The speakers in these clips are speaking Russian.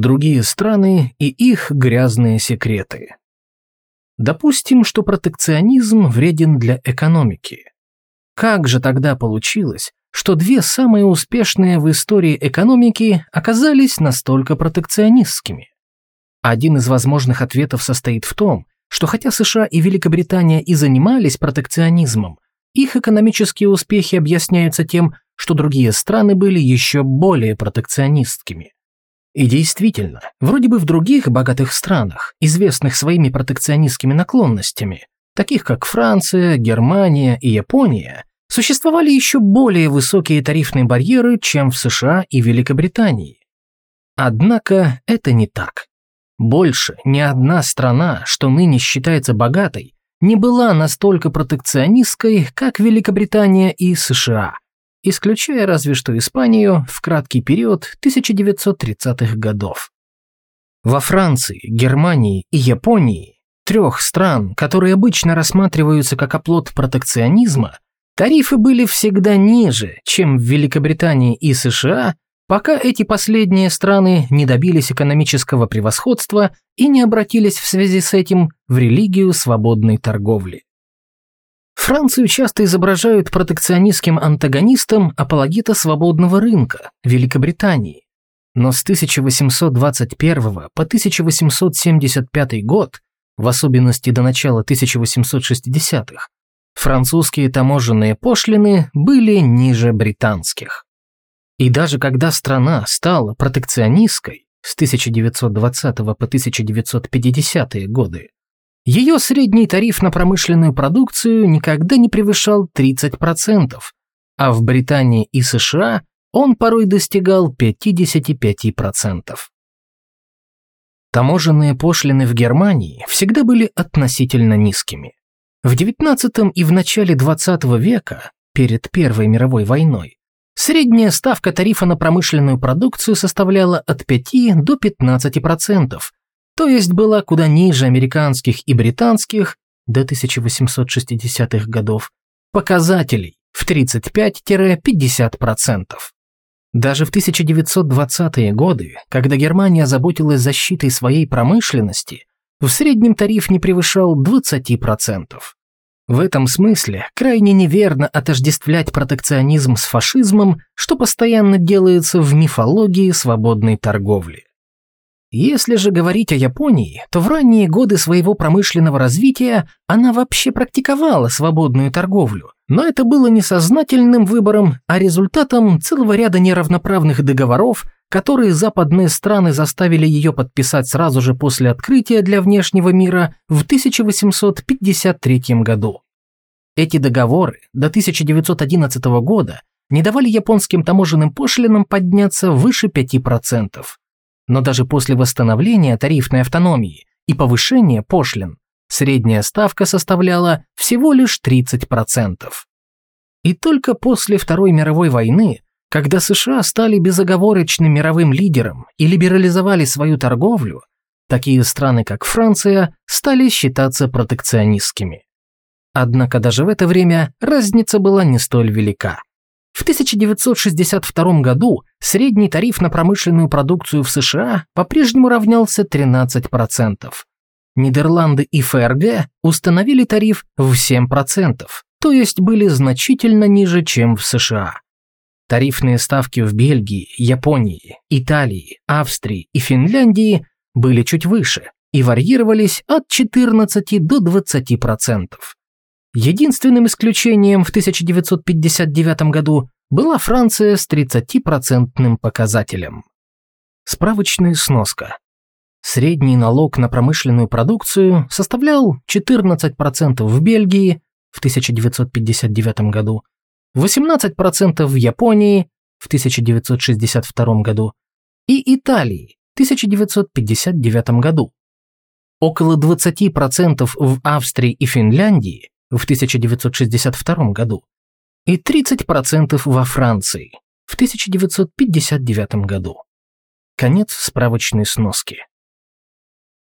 другие страны и их грязные секреты. Допустим, что протекционизм вреден для экономики. Как же тогда получилось, что две самые успешные в истории экономики оказались настолько протекционистскими? Один из возможных ответов состоит в том, что хотя США и Великобритания и занимались протекционизмом, их экономические успехи объясняются тем, что другие страны были еще более протекционистскими. И действительно, вроде бы в других богатых странах, известных своими протекционистскими наклонностями, таких как Франция, Германия и Япония, существовали еще более высокие тарифные барьеры, чем в США и Великобритании. Однако это не так. Больше ни одна страна, что ныне считается богатой, не была настолько протекционистской, как Великобритания и США, исключая разве что Испанию в краткий период 1930-х годов. Во Франции, Германии и Японии, трех стран, которые обычно рассматриваются как оплот протекционизма, тарифы были всегда ниже, чем в Великобритании и США, пока эти последние страны не добились экономического превосходства и не обратились в связи с этим в религию свободной торговли. Францию часто изображают протекционистским антагонистом апологита свободного рынка Великобритании. Но с 1821 по 1875 год, в особенности до начала 1860-х, французские таможенные пошлины были ниже британских. И даже когда страна стала протекционистской с 1920 по 1950 годы, ее средний тариф на промышленную продукцию никогда не превышал 30%, а в Британии и США он порой достигал 55%. Таможенные пошлины в Германии всегда были относительно низкими. В XIX и в начале XX века, перед Первой мировой войной, средняя ставка тарифа на промышленную продукцию составляла от 5 до 15%, то есть была куда ниже американских и британских до 1860-х годов показателей в 35-50%. Даже в 1920-е годы, когда Германия заботилась защитой своей промышленности, в среднем тариф не превышал 20%. В этом смысле крайне неверно отождествлять протекционизм с фашизмом, что постоянно делается в мифологии свободной торговли. Если же говорить о Японии, то в ранние годы своего промышленного развития она вообще практиковала свободную торговлю, но это было не сознательным выбором, а результатом целого ряда неравноправных договоров, которые западные страны заставили ее подписать сразу же после открытия для внешнего мира в 1853 году. Эти договоры до 1911 года не давали японским таможенным пошлинам подняться выше 5%. Но даже после восстановления тарифной автономии и повышения пошлин, средняя ставка составляла всего лишь 30%. И только после Второй мировой войны, когда США стали безоговорочным мировым лидером и либерализовали свою торговлю, такие страны, как Франция, стали считаться протекционистскими. Однако даже в это время разница была не столь велика. В 1962 году средний тариф на промышленную продукцию в США по-прежнему равнялся 13%. Нидерланды и ФРГ установили тариф в 7%, то есть были значительно ниже, чем в США. Тарифные ставки в Бельгии, Японии, Италии, Австрии и Финляндии были чуть выше и варьировались от 14 до 20%. Единственным исключением в 1959 году была Франция с 30% показателем. Справочная сноска. Средний налог на промышленную продукцию составлял 14% в Бельгии в 1959 году, 18% в Японии в 1962 году и Италии в 1959 году. Около 20% в Австрии и Финляндии в 1962 году и 30% во Франции в 1959 году. Конец справочной сноски.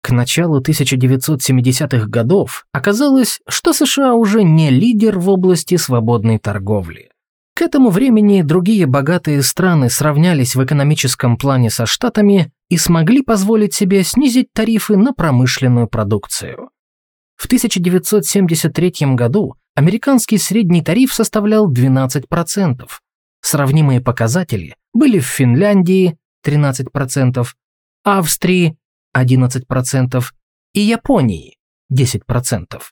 К началу 1970-х годов оказалось, что США уже не лидер в области свободной торговли. К этому времени другие богатые страны сравнялись в экономическом плане со Штатами и смогли позволить себе снизить тарифы на промышленную продукцию. В 1973 году американский средний тариф составлял 12%. Сравнимые показатели были в Финляндии 13%, Австрии 11% и Японии 10%.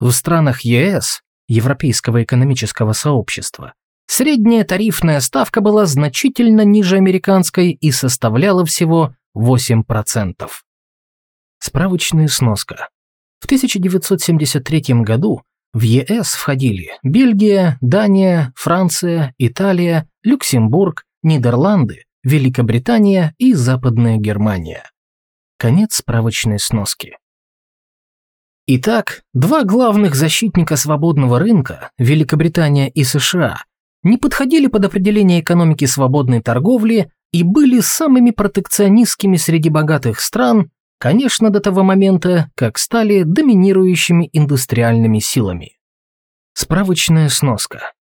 В странах ЕС, Европейского экономического сообщества, средняя тарифная ставка была значительно ниже американской и составляла всего 8%. Справочная сноска. В 1973 году в ЕС входили Бельгия, Дания, Франция, Италия, Люксембург, Нидерланды, Великобритания и Западная Германия. Конец справочной сноски. Итак, два главных защитника свободного рынка, Великобритания и США, не подходили под определение экономики свободной торговли и были самыми протекционистскими среди богатых стран, конечно, до того момента, как стали доминирующими индустриальными силами. Справочная сноска.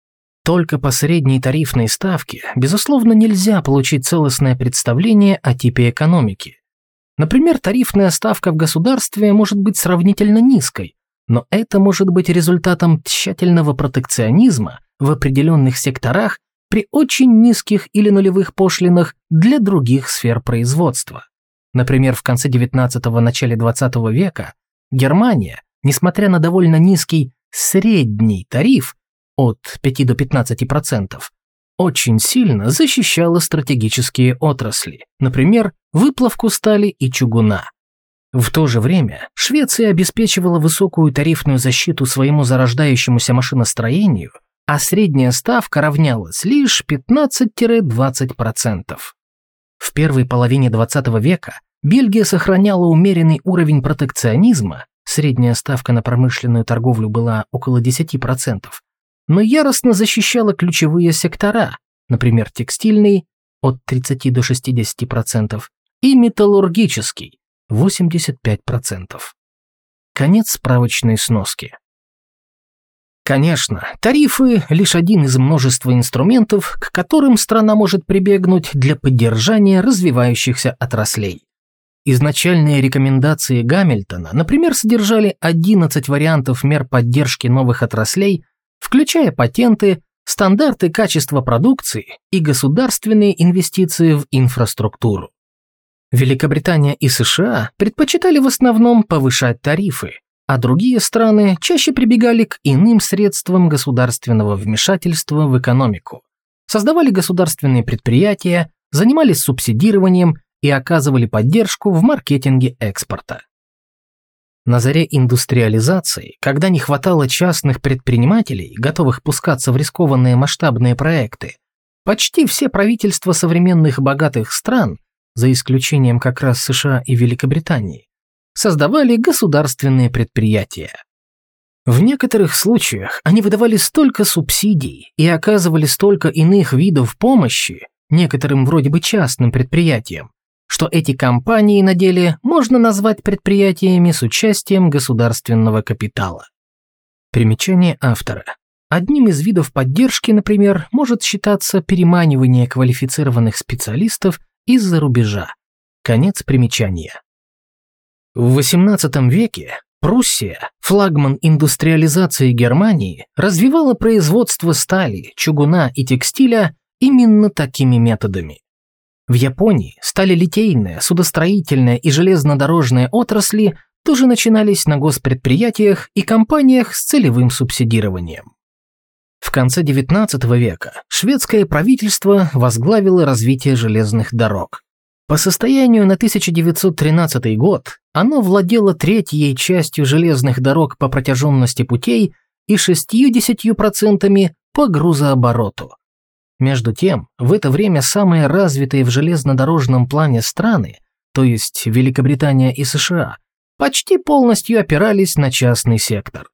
Только по средней тарифной ставке, безусловно, нельзя получить целостное представление о типе экономики. Например, тарифная ставка в государстве может быть сравнительно низкой, но это может быть результатом тщательного протекционизма в определенных секторах при очень низких или нулевых пошлинах для других сфер производства. Например, в конце 19-го – начале 20 века Германия, несмотря на довольно низкий средний тариф, от 5 до 15%, очень сильно защищала стратегические отрасли, например, выплавку стали и чугуна. В то же время Швеция обеспечивала высокую тарифную защиту своему зарождающемуся машиностроению, а средняя ставка равнялась лишь 15-20%. В первой половине 20 века Бельгия сохраняла умеренный уровень протекционизма, средняя ставка на промышленную торговлю была около 10%, но яростно защищала ключевые сектора, например, текстильный от 30 до 60% и металлургический 85%. Конец справочной сноски. Конечно, тарифы – лишь один из множества инструментов, к которым страна может прибегнуть для поддержания развивающихся отраслей. Изначальные рекомендации Гамильтона, например, содержали 11 вариантов мер поддержки новых отраслей включая патенты, стандарты качества продукции и государственные инвестиции в инфраструктуру. Великобритания и США предпочитали в основном повышать тарифы, а другие страны чаще прибегали к иным средствам государственного вмешательства в экономику. Создавали государственные предприятия, занимались субсидированием и оказывали поддержку в маркетинге экспорта. На заре индустриализации, когда не хватало частных предпринимателей, готовых пускаться в рискованные масштабные проекты, почти все правительства современных богатых стран, за исключением как раз США и Великобритании, создавали государственные предприятия. В некоторых случаях они выдавали столько субсидий и оказывали столько иных видов помощи, некоторым вроде бы частным предприятиям, что эти компании на деле можно назвать предприятиями с участием государственного капитала. Примечание автора. Одним из видов поддержки, например, может считаться переманивание квалифицированных специалистов из-за рубежа. Конец примечания. В XVIII веке Пруссия, флагман индустриализации Германии, развивала производство стали, чугуна и текстиля именно такими методами. В Японии стали литейная, судостроительная и железнодорожные отрасли тоже начинались на госпредприятиях и компаниях с целевым субсидированием. В конце XIX века шведское правительство возглавило развитие железных дорог. По состоянию на 1913 год оно владело третьей частью железных дорог по протяженности путей и 60% по грузообороту. Между тем, в это время самые развитые в железнодорожном плане страны, то есть Великобритания и США, почти полностью опирались на частный сектор.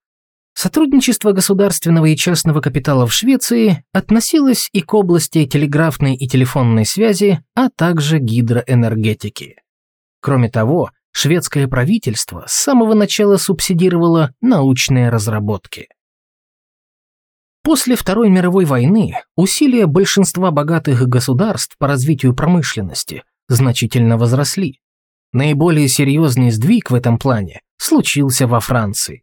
Сотрудничество государственного и частного капитала в Швеции относилось и к области телеграфной и телефонной связи, а также гидроэнергетики. Кроме того, шведское правительство с самого начала субсидировало научные разработки. После Второй мировой войны усилия большинства богатых государств по развитию промышленности значительно возросли. Наиболее серьезный сдвиг в этом плане случился во Франции.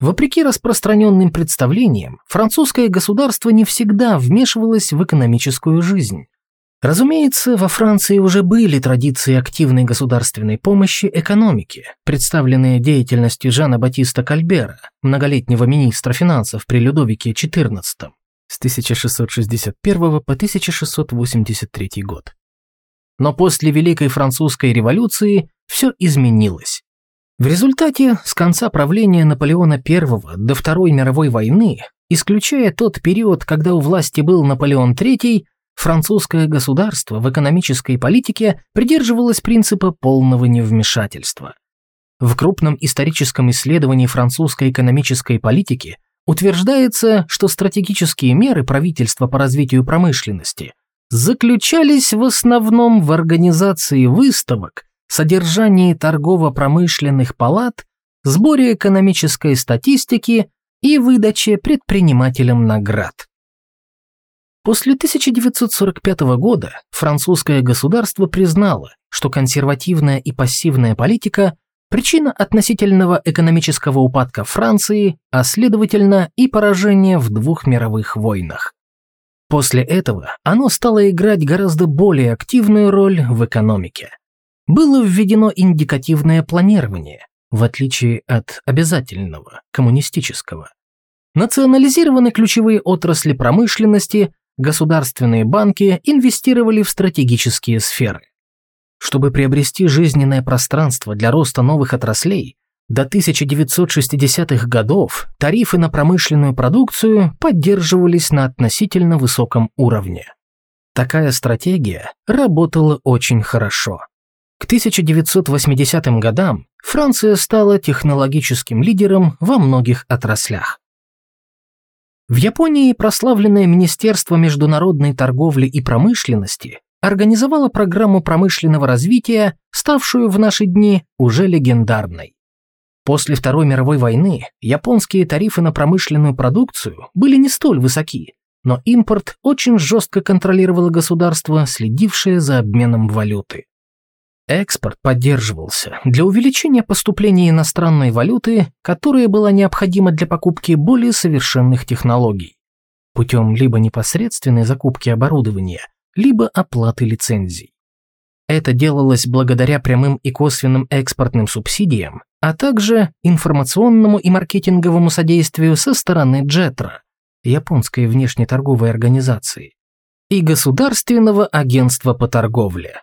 Вопреки распространенным представлениям, французское государство не всегда вмешивалось в экономическую жизнь. Разумеется, во Франции уже были традиции активной государственной помощи экономике, представленные деятельностью Жана Батиста Кальбера, многолетнего министра финансов при Людовике XIV с 1661 по 1683 год. Но после Великой Французской революции все изменилось. В результате с конца правления Наполеона I до Второй мировой войны, исключая тот период, когда у власти был Наполеон III, французское государство в экономической политике придерживалось принципа полного невмешательства. В крупном историческом исследовании французской экономической политики утверждается, что стратегические меры правительства по развитию промышленности заключались в основном в организации выставок, содержании торгово-промышленных палат, сборе экономической статистики и выдаче предпринимателям наград. После 1945 года французское государство признало, что консервативная и пассивная политика – причина относительного экономического упадка Франции, а следовательно и поражения в двух мировых войнах. После этого оно стало играть гораздо более активную роль в экономике. Было введено индикативное планирование, в отличие от обязательного, коммунистического. Национализированы ключевые отрасли промышленности, государственные банки инвестировали в стратегические сферы. Чтобы приобрести жизненное пространство для роста новых отраслей, до 1960-х годов тарифы на промышленную продукцию поддерживались на относительно высоком уровне. Такая стратегия работала очень хорошо. К 1980 годам Франция стала технологическим лидером во многих отраслях. В Японии прославленное Министерство международной торговли и промышленности организовало программу промышленного развития, ставшую в наши дни уже легендарной. После Второй мировой войны японские тарифы на промышленную продукцию были не столь высоки, но импорт очень жестко контролировало государство, следившее за обменом валюты. Экспорт поддерживался для увеличения поступления иностранной валюты, которая была необходима для покупки более совершенных технологий, путем либо непосредственной закупки оборудования, либо оплаты лицензий. Это делалось благодаря прямым и косвенным экспортным субсидиям, а также информационному и маркетинговому содействию со стороны Джетра, японской внешнеторговой организации, и Государственного агентства по торговле.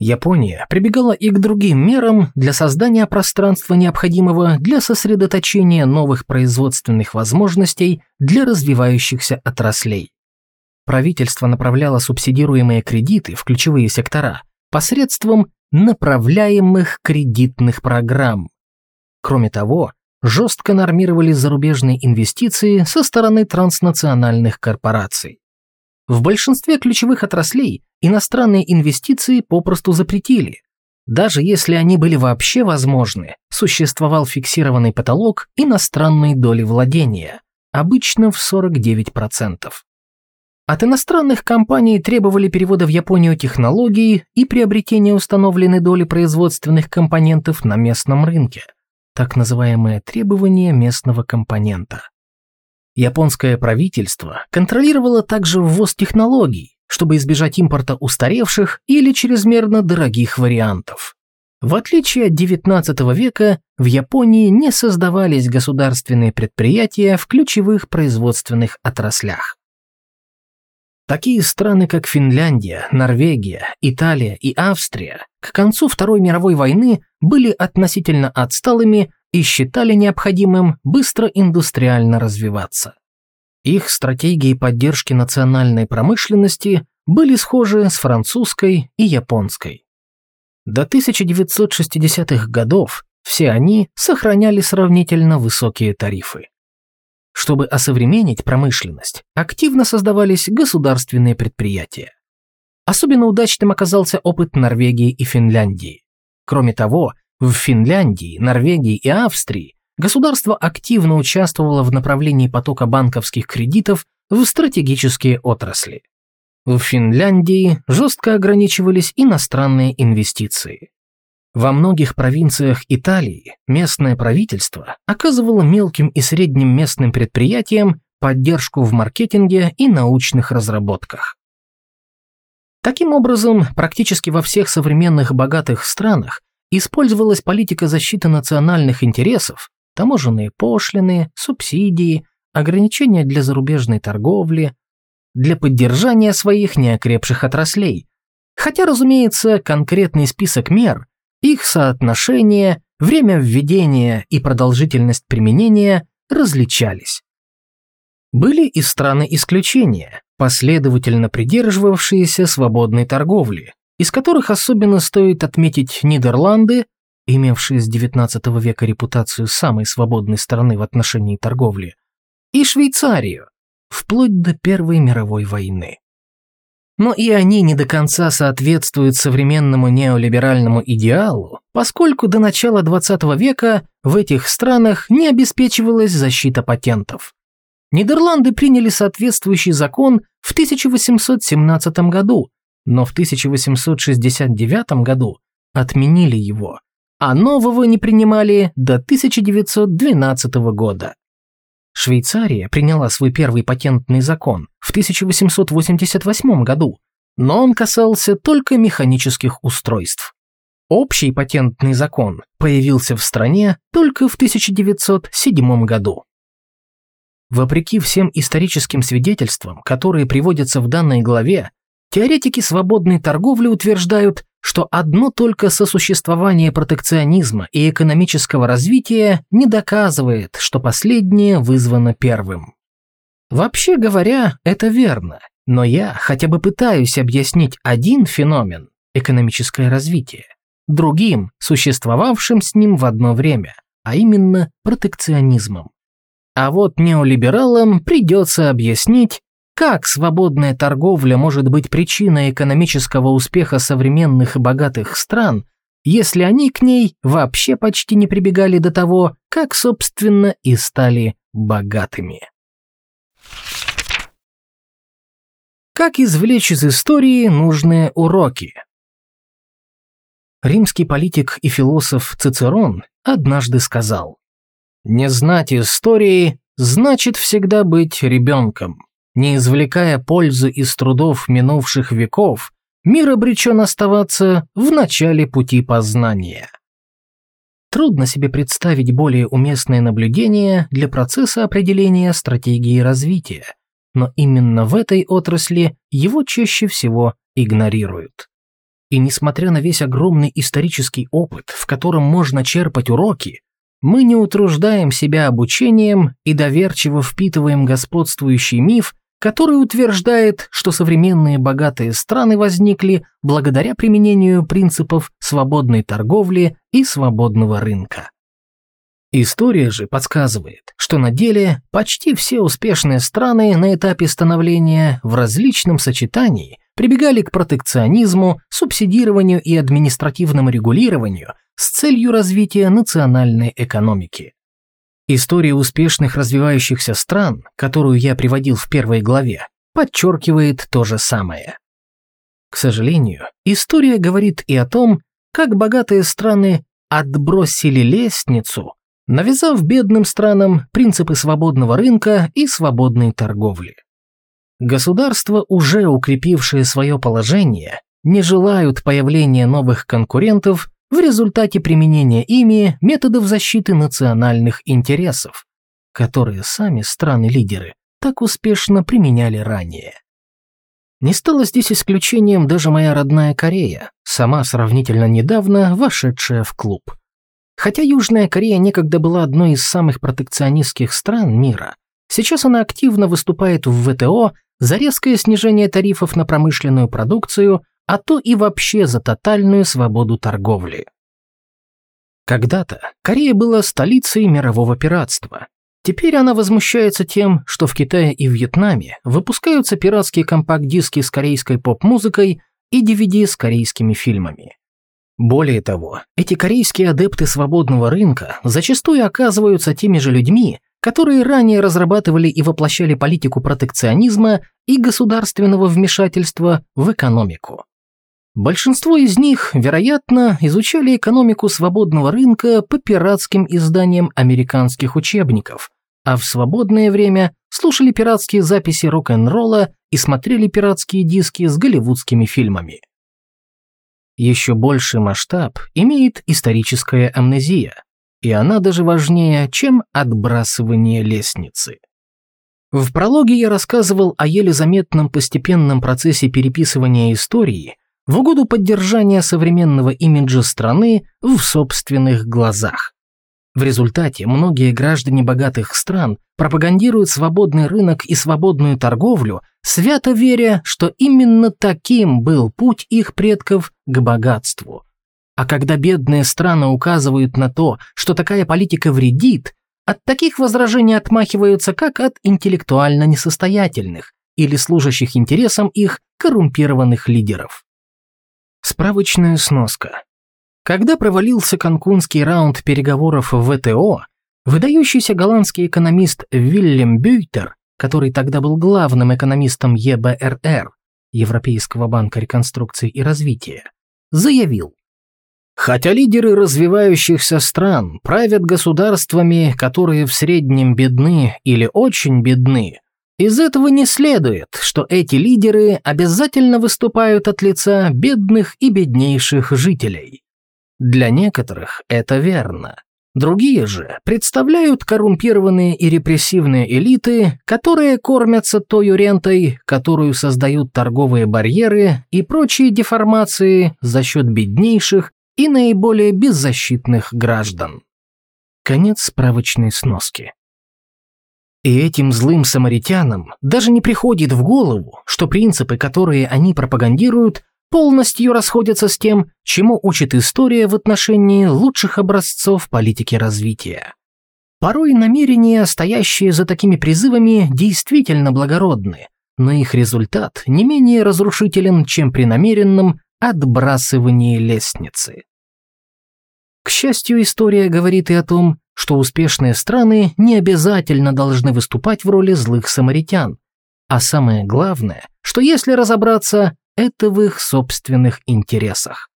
Япония прибегала и к другим мерам для создания пространства, необходимого для сосредоточения новых производственных возможностей для развивающихся отраслей. Правительство направляло субсидируемые кредиты в ключевые сектора посредством направляемых кредитных программ. Кроме того, жестко нормировали зарубежные инвестиции со стороны транснациональных корпораций. В большинстве ключевых отраслей иностранные инвестиции попросту запретили. Даже если они были вообще возможны, существовал фиксированный потолок иностранной доли владения, обычно в 49%. От иностранных компаний требовали перевода в Японию технологий и приобретения установленной доли производственных компонентов на местном рынке, так называемое требование местного компонента. Японское правительство контролировало также ввоз технологий, чтобы избежать импорта устаревших или чрезмерно дорогих вариантов. В отличие от XIX века, в Японии не создавались государственные предприятия в ключевых производственных отраслях. Такие страны, как Финляндия, Норвегия, Италия и Австрия к концу Второй мировой войны были относительно отсталыми и считали необходимым быстро индустриально развиваться. Их стратегии поддержки национальной промышленности были схожи с французской и японской. До 1960-х годов все они сохраняли сравнительно высокие тарифы. Чтобы осовременить промышленность, активно создавались государственные предприятия. Особенно удачным оказался опыт Норвегии и Финляндии. Кроме того, в Финляндии, Норвегии и Австрии государство активно участвовало в направлении потока банковских кредитов в стратегические отрасли. В Финляндии жестко ограничивались иностранные инвестиции. Во многих провинциях Италии местное правительство оказывало мелким и средним местным предприятиям поддержку в маркетинге и научных разработках. Таким образом, практически во всех современных богатых странах использовалась политика защиты национальных интересов, таможенные пошлины, субсидии, ограничения для зарубежной торговли, для поддержания своих неокрепших отраслей. Хотя, разумеется, конкретный список мер, их соотношение, время введения и продолжительность применения различались. Были и страны исключения, последовательно придерживавшиеся свободной торговли, из которых особенно стоит отметить Нидерланды, имевшие с XIX века репутацию самой свободной страны в отношении торговли, и Швейцарию, вплоть до Первой мировой войны. Но и они не до конца соответствуют современному неолиберальному идеалу, поскольку до начала XX века в этих странах не обеспечивалась защита патентов. Нидерланды приняли соответствующий закон в 1817 году, но в 1869 году отменили его, а нового не принимали до 1912 года. Швейцария приняла свой первый патентный закон в 1888 году, но он касался только механических устройств. Общий патентный закон появился в стране только в 1907 году. Вопреки всем историческим свидетельствам, которые приводятся в данной главе, теоретики свободной торговли утверждают, что одно только сосуществование протекционизма и экономического развития не доказывает, что последнее вызвано первым. Вообще говоря, это верно, но я хотя бы пытаюсь объяснить один феномен – экономическое развитие, другим, существовавшим с ним в одно время, а именно протекционизмом. А вот неолибералам придется объяснить, как свободная торговля может быть причиной экономического успеха современных и богатых стран, если они к ней вообще почти не прибегали до того, как, собственно, и стали богатыми? Как извлечь из истории нужные уроки? Римский политик и философ Цицерон однажды сказал, «Не знать истории значит всегда быть ребенком». Не извлекая пользы из трудов минувших веков, мир обречен оставаться в начале пути познания. Трудно себе представить более уместное наблюдение для процесса определения стратегии развития, но именно в этой отрасли его чаще всего игнорируют. И несмотря на весь огромный исторический опыт, в котором можно черпать уроки, мы не утруждаем себя обучением и доверчиво впитываем господствующий миф который утверждает, что современные богатые страны возникли благодаря применению принципов свободной торговли и свободного рынка. История же подсказывает, что на деле почти все успешные страны на этапе становления в различном сочетании прибегали к протекционизму, субсидированию и административному регулированию с целью развития национальной экономики. История успешных развивающихся стран, которую я приводил в первой главе, подчеркивает то же самое. К сожалению, история говорит и о том, как богатые страны отбросили лестницу, навязав бедным странам принципы свободного рынка и свободной торговли. Государства, уже укрепившие свое положение, не желают появления новых конкурентов в результате применения ими методов защиты национальных интересов, которые сами страны-лидеры так успешно применяли ранее. Не стало здесь исключением даже моя родная Корея, сама сравнительно недавно вошедшая в клуб. Хотя Южная Корея некогда была одной из самых протекционистских стран мира, сейчас она активно выступает в ВТО за резкое снижение тарифов на промышленную продукцию а то и вообще за тотальную свободу торговли. Когда-то Корея была столицей мирового пиратства. Теперь она возмущается тем, что в Китае и Вьетнаме выпускаются пиратские компакт-диски с корейской поп-музыкой и DVD с корейскими фильмами. Более того, эти корейские адепты свободного рынка зачастую оказываются теми же людьми, которые ранее разрабатывали и воплощали политику протекционизма и государственного вмешательства в экономику. Большинство из них, вероятно, изучали экономику свободного рынка по пиратским изданиям американских учебников, а в свободное время слушали пиратские записи рок-н-ролла и смотрели пиратские диски с голливудскими фильмами. Еще больший масштаб имеет историческая амнезия, и она даже важнее, чем отбрасывание лестницы. В прологе я рассказывал о еле заметном постепенном процессе переписывания истории в угоду поддержания современного имиджа страны в собственных глазах. В результате многие граждане богатых стран пропагандируют свободный рынок и свободную торговлю, свято веря, что именно таким был путь их предков к богатству. А когда бедные страны указывают на то, что такая политика вредит, от таких возражений отмахиваются как от интеллектуально несостоятельных или служащих интересам их коррумпированных лидеров. Справочная сноска. Когда провалился канкунский раунд переговоров в ВТО, выдающийся голландский экономист Вильям Бюйтер, который тогда был главным экономистом ЕБРР, Европейского банка реконструкции и развития, заявил, Хотя лидеры развивающихся стран правят государствами, которые в среднем бедны или очень бедны, из этого не следует, что эти лидеры обязательно выступают от лица бедных и беднейших жителей. Для некоторых это верно. Другие же представляют коррумпированные и репрессивные элиты, которые кормятся той рентой, которую создают торговые барьеры и прочие деформации за счет беднейших и наиболее беззащитных граждан. Конец справочной сноски. И этим злым самаритянам даже не приходит в голову, что принципы, которые они пропагандируют, полностью расходятся с тем, чему учит история в отношении лучших образцов политики развития. Порой намерения, стоящие за такими призывами, действительно благородны, но их результат не менее разрушителен, чем при намеренном отбрасывании лестницы. К счастью, история говорит и о том, что успешные страны не обязательно должны выступать в роли злых самаритян, а самое главное, что если разобраться, это в их собственных интересах.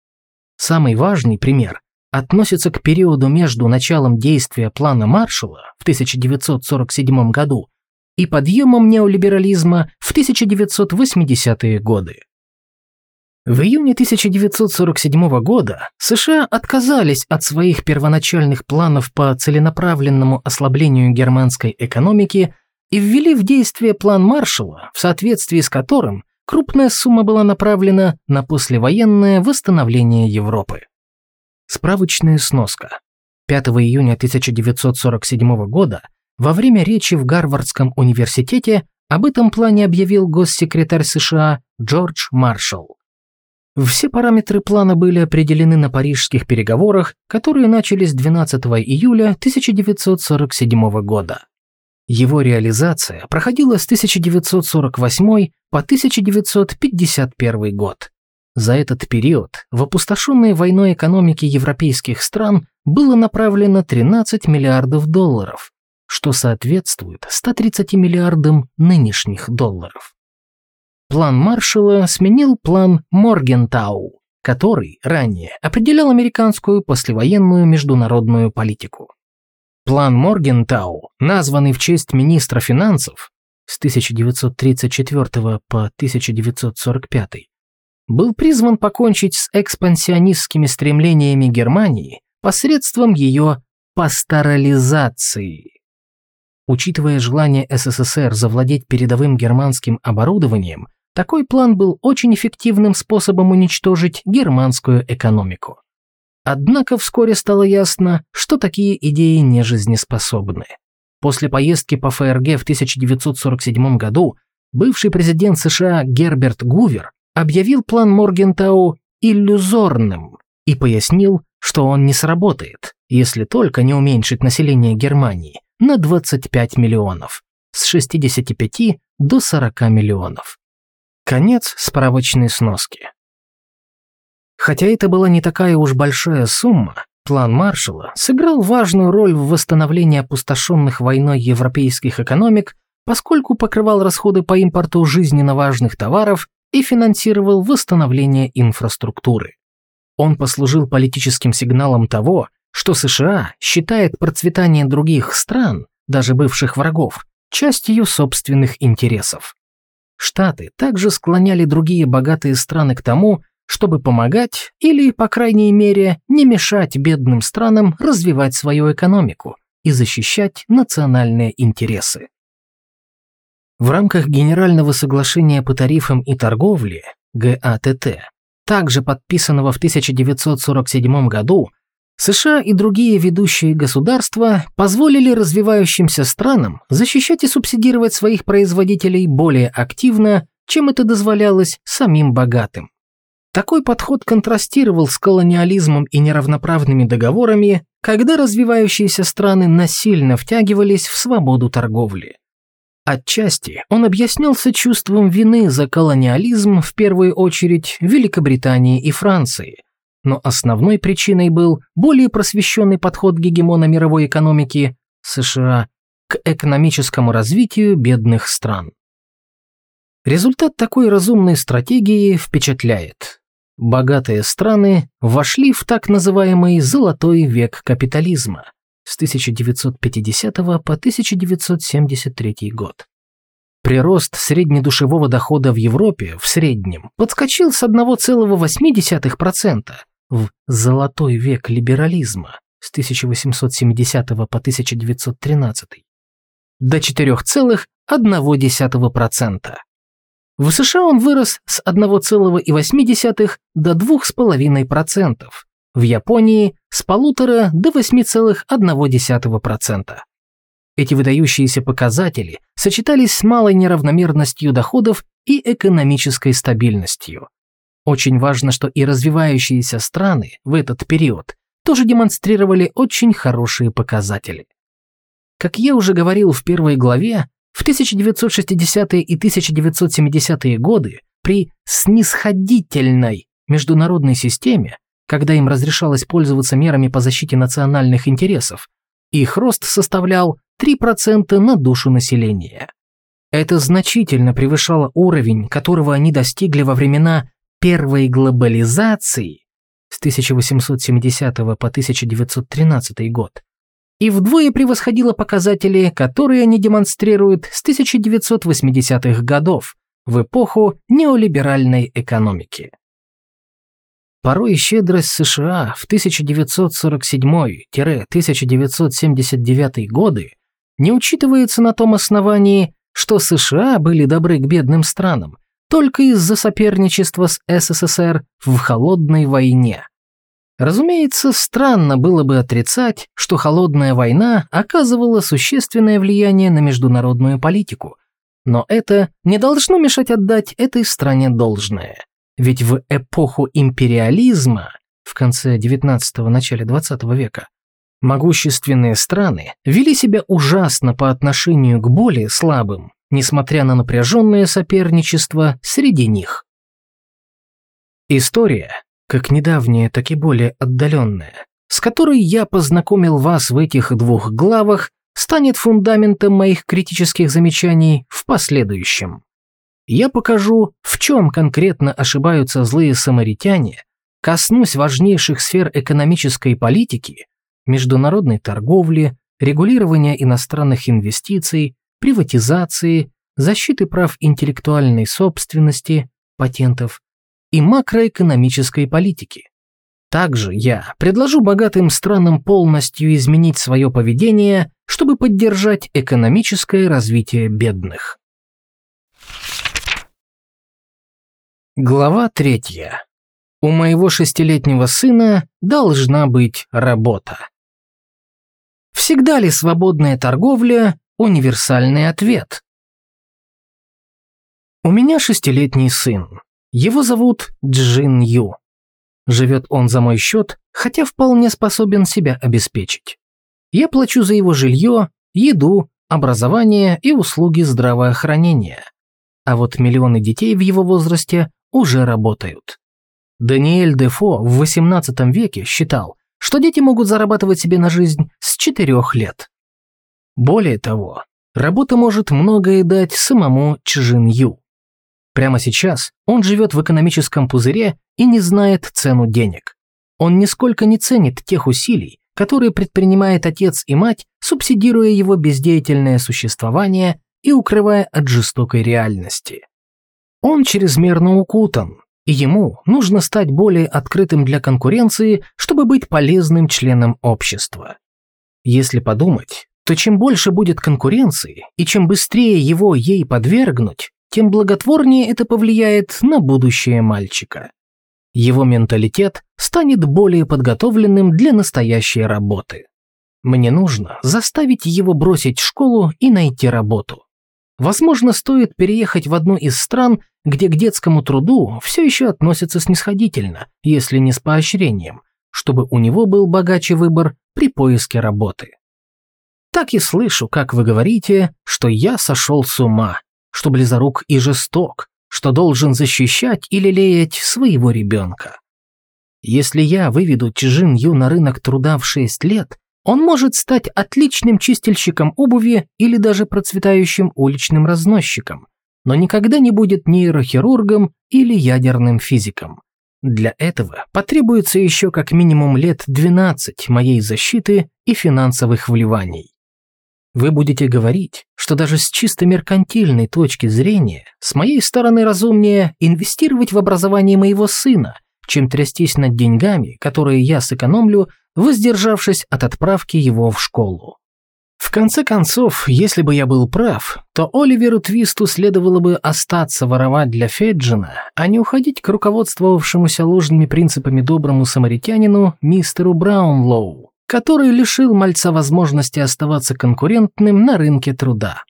Самый важный пример относится к периоду между началом действия плана Маршалла в 1947 году и подъемом неолиберализма в 1980-е годы. В июне 1947 года США отказались от своих первоначальных планов по целенаправленному ослаблению германской экономики и ввели в действие план Маршалла, в соответствии с которым крупная сумма была направлена на послевоенное восстановление Европы. Справочная сноска. 5 июня 1947 года во время речи в Гарвардском университете об этом плане объявил госсекретарь США Джордж Маршалл. Все параметры плана были определены на парижских переговорах, которые начались 12 июля 1947 года. Его реализация проходила с 1948 по 1951 год. За этот период в опустошенные войной экономики европейских стран было направлено 13 миллиардов долларов, что соответствует 130 миллиардам нынешних долларов. План Маршалла сменил план Моргентау, который ранее определял американскую послевоенную международную политику. План Моргентау, названный в честь министра финансов с 1934 по 1945, был призван покончить с экспансионистскими стремлениями Германии посредством ее пасторализации. Учитывая желание СССР завладеть передовым германским оборудованием, такой план был очень эффективным способом уничтожить германскую экономику. Однако вскоре стало ясно, что такие идеи не жизнеспособны. После поездки по ФРГ в 1947 году бывший президент США Герберт Гувер объявил план Моргентау иллюзорным и пояснил, что он не сработает, если только не уменьшить население Германии на 25 миллионов, с 65 до 40 миллионов. Конец справочной сноски. Хотя это была не такая уж большая сумма, план Маршалла сыграл важную роль в восстановлении опустошенных войной европейских экономик, поскольку покрывал расходы по импорту жизненно важных товаров и финансировал восстановление инфраструктуры. Он послужил политическим сигналом того, что США считает процветание других стран, даже бывших врагов, частью собственных интересов. Штаты также склоняли другие богатые страны к тому, чтобы помогать или, по крайней мере, не мешать бедным странам развивать свою экономику и защищать национальные интересы. В рамках Генерального соглашения по тарифам и торговле ГАТТ, также подписанного в 1947 году, США и другие ведущие государства позволили развивающимся странам защищать и субсидировать своих производителей более активно, чем это дозволялось самим богатым. Такой подход контрастировал с колониализмом и неравноправными договорами, когда развивающиеся страны насильно втягивались в свободу торговли. Отчасти он объяснялся чувством вины за колониализм в первую очередь Великобритании и Франции, но основной причиной был более просвещенный подход гегемона мировой экономики США к экономическому развитию бедных стран. Результат такой разумной стратегии впечатляет. Богатые страны вошли в так называемый «золотой век капитализма» с 1950 по 1973 год. Прирост среднедушевого дохода в Европе в среднем подскочил с 1,8% в «золотой век либерализма» с 1870 по 1913 до 4,1%. В США он вырос с 1,8 до 2,5%, в Японии с полутора до 8,1%. Эти выдающиеся показатели сочетались с малой неравномерностью доходов и экономической стабильностью. Очень важно, что и развивающиеся страны в этот период тоже демонстрировали очень хорошие показатели. Как я уже говорил в первой главе, в 1960-е и 1970-е годы при снисходительной международной системе, когда им разрешалось пользоваться мерами по защите национальных интересов, их рост составлял 3% на душу населения. Это значительно превышало уровень, которого они достигли во времена первой глобализации с 1870 по 1913 год и вдвое превосходила показатели, которые они демонстрируют с 1980-х годов в эпоху неолиберальной экономики. Порой щедрость США в 1947-1979 годы не учитывается на том основании, что США были добры к бедным странам, только из-за соперничества с СССР в холодной войне. Разумеется, странно было бы отрицать, что холодная война оказывала существенное влияние на международную политику, но это не должно мешать отдать этой стране должное. Ведь в эпоху империализма в конце XIX – начале XX века могущественные страны вели себя ужасно по отношению к более слабым, несмотря на напряженное соперничество среди них. История, как недавняя, так и более отдаленная, с которой я познакомил вас в этих двух главах, станет фундаментом моих критических замечаний в последующем. Я покажу, в чем конкретно ошибаются злые самаритяне, коснусь важнейших сфер экономической политики, международной торговли, регулирования иностранных инвестиций, приватизации, защиты прав интеллектуальной собственности, патентов и макроэкономической политики. Также я предложу богатым странам полностью изменить свое поведение, чтобы поддержать экономическое развитие бедных. Глава третья. У моего шестилетнего сына должна быть работа. Всегда ли свободная торговля Универсальный ответ. У меня шестилетний сын. Его зовут Джин Ю. Живет он за мой счет, хотя вполне способен себя обеспечить. Я плачу за его жилье, еду, образование и услуги здравоохранения. А вот миллионы детей в его возрасте уже работают. Даниэль Дефо в XVIII веке считал, что дети могут зарабатывать себе на жизнь с 4 лет. Более того, работа может многое дать самому Чжин Ю. Прямо сейчас он живет в экономическом пузыре и не знает цену денег. Он нисколько не ценит тех усилий, которые предпринимает отец и мать, субсидируя его бездеятельное существование и укрывая от жестокой реальности. Он чрезмерно укутан, и ему нужно стать более открытым для конкуренции, чтобы быть полезным членом общества. Если подумать, то чем больше будет конкуренции, и чем быстрее его ей подвергнуть, тем благотворнее это повлияет на будущее мальчика. Его менталитет станет более подготовленным для настоящей работы. Мне нужно заставить его бросить школу и найти работу. Возможно, стоит переехать в одну из стран, где к детскому труду все еще относятся снисходительно, если не с поощрением, чтобы у него был богаче выбор при поиске работы. Так и слышу, как вы говорите, что я сошел с ума, что близорук и жесток, что должен защищать и лелеять своего ребенка. Если я выведу Чжин Ю на рынок труда в 6 лет, он может стать отличным чистильщиком обуви или даже процветающим уличным разносчиком, но никогда не будет нейрохирургом или ядерным физиком. Для этого потребуется еще как минимум лет 12 моей защиты и финансовых вливаний. Вы будете говорить, что даже с чисто меркантильной точки зрения, с моей стороны разумнее инвестировать в образование моего сына, чем трястись над деньгами, которые я сэкономлю, воздержавшись от отправки его в школу. В конце концов, если бы я был прав, то Оливеру Твисту следовало бы остаться воровать для Феджина, а не уходить к руководствовавшемуся ложными принципами доброму самаритянину мистеру Браунлоу, который лишил мальца возможности оставаться конкурентным на рынке труда.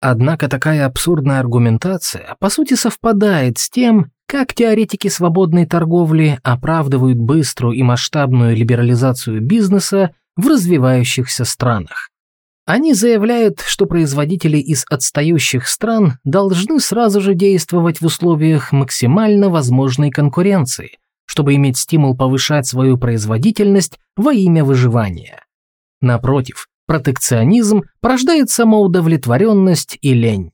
Однако такая абсурдная аргументация по сути совпадает с тем, как теоретики свободной торговли оправдывают быструю и масштабную либерализацию бизнеса в развивающихся странах. Они заявляют, что производители из отстающих стран должны сразу же действовать в условиях максимально возможной конкуренции, чтобы иметь стимул повышать свою производительность во имя выживания. Напротив, протекционизм порождает самоудовлетворенность и лень.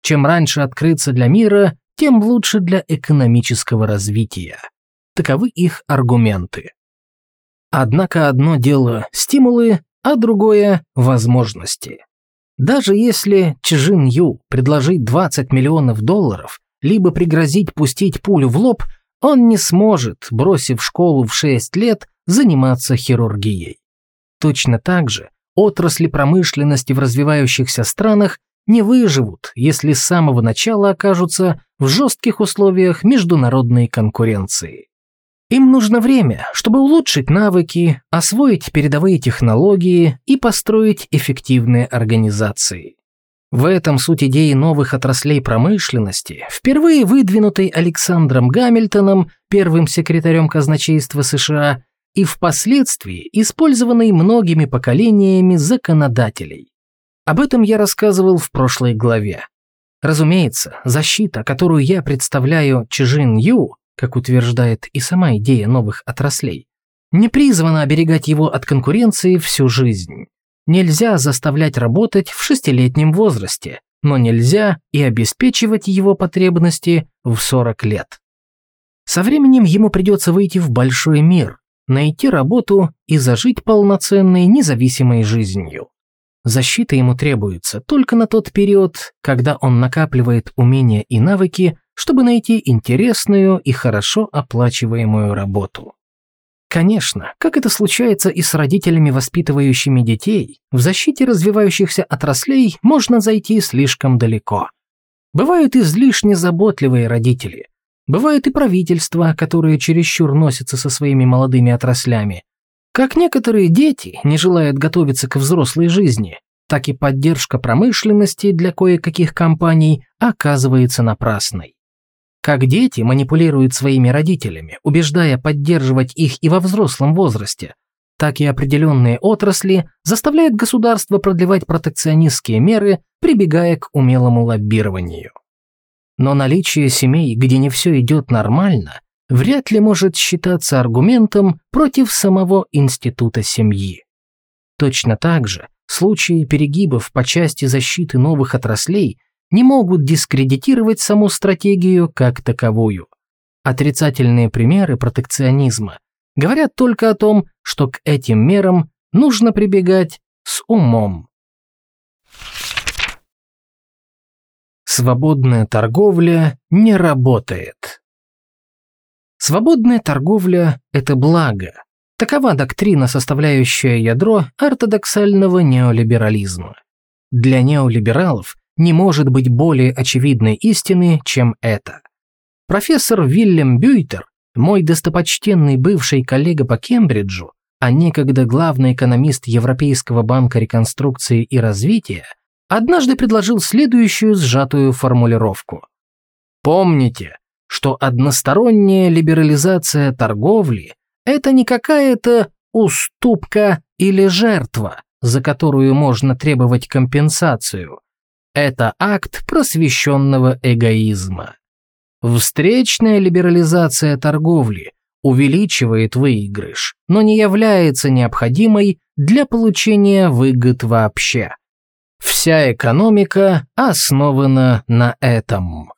Чем раньше открыться для мира, тем лучше для экономического развития. Таковы их аргументы. Однако одно дело – стимулы, а другое – возможности. Даже если Чжин Ю предложить 20 миллионов долларов, либо пригрозить пустить пулю в лоб, он не сможет, бросив школу в 6 лет, заниматься хирургией. Точно так же отрасли промышленности в развивающихся странах не выживут, если с самого начала окажутся в жестких условиях международной конкуренции. Им нужно время, чтобы улучшить навыки, освоить передовые технологии и построить эффективные организации. В этом суть идеи новых отраслей промышленности, впервые выдвинутой Александром Гамильтоном, первым секретарем казначейства США, и впоследствии использованной многими поколениями законодателей. Об этом я рассказывал в прошлой главе. Разумеется, защита, которую я представляю Чжин Ю, как утверждает и сама идея новых отраслей, не призвана оберегать его от конкуренции всю жизнь. Нельзя заставлять работать в шестилетнем возрасте, но нельзя и обеспечивать его потребности в 40 лет. Со временем ему придется выйти в большой мир, найти работу и зажить полноценной независимой жизнью. Защита ему требуется только на тот период, когда он накапливает умения и навыки, чтобы найти интересную и хорошо оплачиваемую работу. Конечно, как это случается и с родителями, воспитывающими детей, в защите развивающихся отраслей можно зайти слишком далеко. Бывают излишне заботливые родители. Бывают и правительства, которые чересчур носятся со своими молодыми отраслями, как некоторые дети не желают готовиться к взрослой жизни, так и поддержка промышленности для кое-каких компаний оказывается напрасной. Как дети манипулируют своими родителями, убеждая поддерживать их и во взрослом возрасте, так и определенные отрасли заставляют государство продлевать протекционистские меры, прибегая к умелому лоббированию. Но наличие семей, где не все идет нормально, вряд ли может считаться аргументом против самого института семьи. Точно так же случаи перегибов по части защиты новых отраслей не могут дискредитировать саму стратегию как таковую. Отрицательные примеры протекционизма говорят только о том, что к этим мерам нужно прибегать с умом. Свободная торговля не работает. Свободная торговля – это благо. Такова доктрина, составляющая ядро ортодоксального неолиберализма. Для неолибералов не может быть более очевидной истины, чем это. Профессор Вильям Бюйтер, мой достопочтенный бывший коллега по Кембриджу, а некогда главный экономист Европейского банка реконструкции и развития, однажды предложил следующую сжатую формулировку. Помните, что односторонняя либерализация торговли – это не какая-то уступка или жертва, за которую можно требовать компенсацию. Это акт просвещенного эгоизма. Встречная либерализация торговли увеличивает выигрыш, но не является необходимой для получения выгод вообще. Вся экономика основана на этом.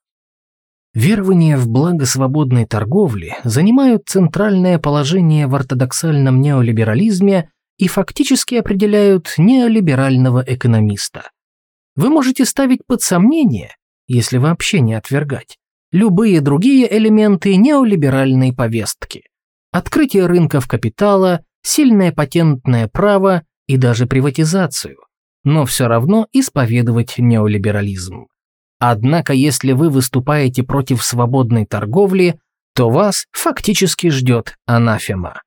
Верования в благо свободной торговли занимают центральное положение в ортодоксальном неолиберализме и фактически определяют неолиберального экономиста. Вы можете ставить под сомнение, если вообще не отвергать, любые другие элементы неолиберальной повестки. Открытие рынков капитала, сильное патентное право и даже приватизацию. Но все равно исповедовать неолиберализм. Однако, если вы выступаете против свободной торговли, то вас фактически ждет анафема.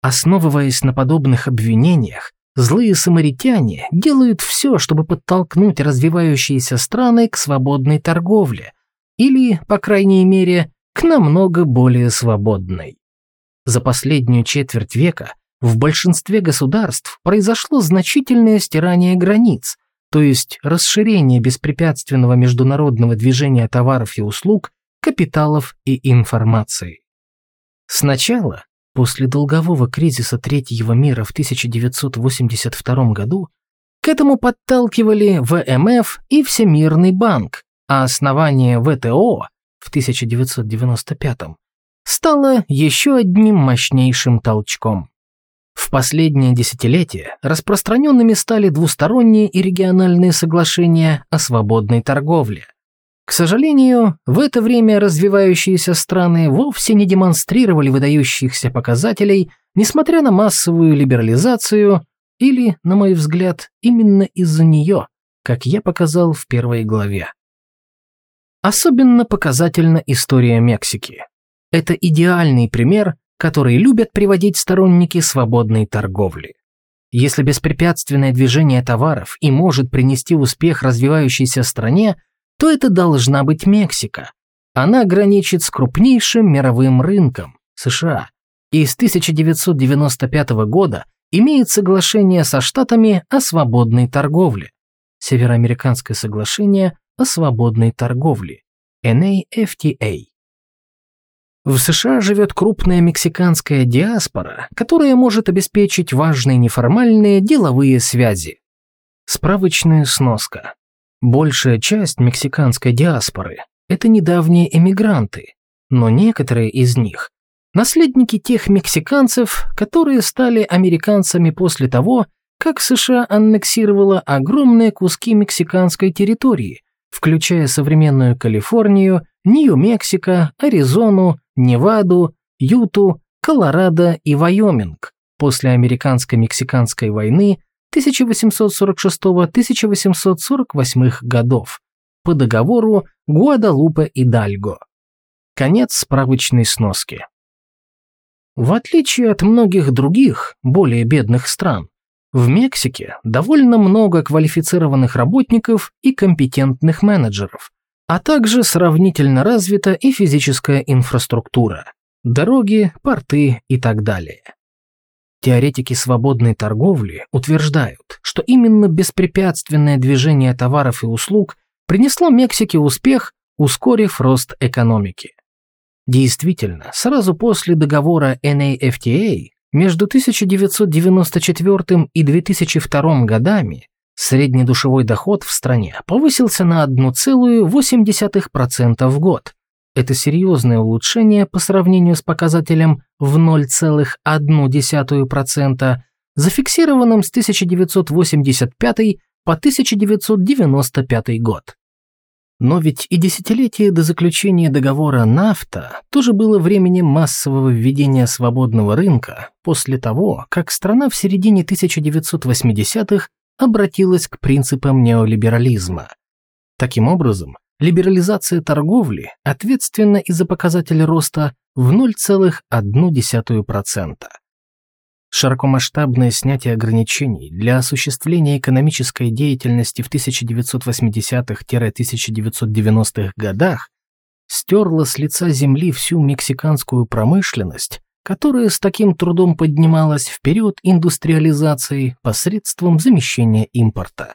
Основываясь на подобных обвинениях, злые самаритяне делают все, чтобы подтолкнуть развивающиеся страны к свободной торговле, или, по крайней мере, к намного более свободной. За последнюю четверть века в большинстве государств произошло значительное стирание границ, то есть расширение беспрепятственного международного движения товаров и услуг, капиталов и информации. Сначала, после долгового кризиса Третьего мира в 1982 году, к этому подталкивали ВМФ и Всемирный банк, а основание ВТО в 1995 стало еще одним мощнейшим толчком. В последнее десятилетие распространенными стали двусторонние и региональные соглашения о свободной торговле. К сожалению, в это время развивающиеся страны вовсе не демонстрировали выдающихся показателей, несмотря на массовую либерализацию или, на мой взгляд, именно из-за нее, как я показал в первой главе. Особенно показательна история Мексики. Это идеальный пример, который любят приводить сторонники свободной торговли. Если беспрепятственное движение товаров и может принести успех развивающейся стране, то это должна быть Мексика. Она граничит с крупнейшим мировым рынком – США. И с 1995 года имеет соглашение со Штатами о свободной торговле. Североамериканское соглашение о свободной торговле, NAFTA. В США живет крупная мексиканская диаспора, которая может обеспечить важные неформальные деловые связи. Справочная сноска. Большая часть мексиканской диаспоры – это недавние эмигранты, но некоторые из них – наследники тех мексиканцев, которые стали американцами после того, как США аннексировала огромные куски мексиканской территории, включая современную Калифорнию, Нью-Мексико, Аризону, Неваду, Юту, Колорадо и Вайоминг. После американско-мексиканской войны 1846-1848 годов по договору Гуадалупе и Дальго. Конец справочной сноски. В отличие от многих других, более бедных стран, в Мексике довольно много квалифицированных работников и компетентных менеджеров, а также сравнительно развита и физическая инфраструктура – дороги, порты и так далее. Теоретики свободной торговли утверждают, что именно беспрепятственное движение товаров и услуг принесло Мексике успех, ускорив рост экономики. Действительно, сразу после договора NAFTA между 1994 и 2002 годами средний душевой доход в стране повысился на 1,8% в год. Это серьезное улучшение по сравнению с показателем в 0,1%, зафиксированным с 1985 по 1995 год. Но ведь и десятилетие до заключения договора «Нафта» тоже было временем массового введения свободного рынка после того, как страна в середине 1980-х обратилась к принципам неолиберализма. Таким образом, либерализация торговли ответственна и за показатель роста в 0,1%. Широкомасштабное снятие ограничений для осуществления экономической деятельности в 1980-1990-х годах стерло с лица земли всю мексиканскую промышленность, которая с таким трудом поднималась в период индустриализации посредством замещения импорта.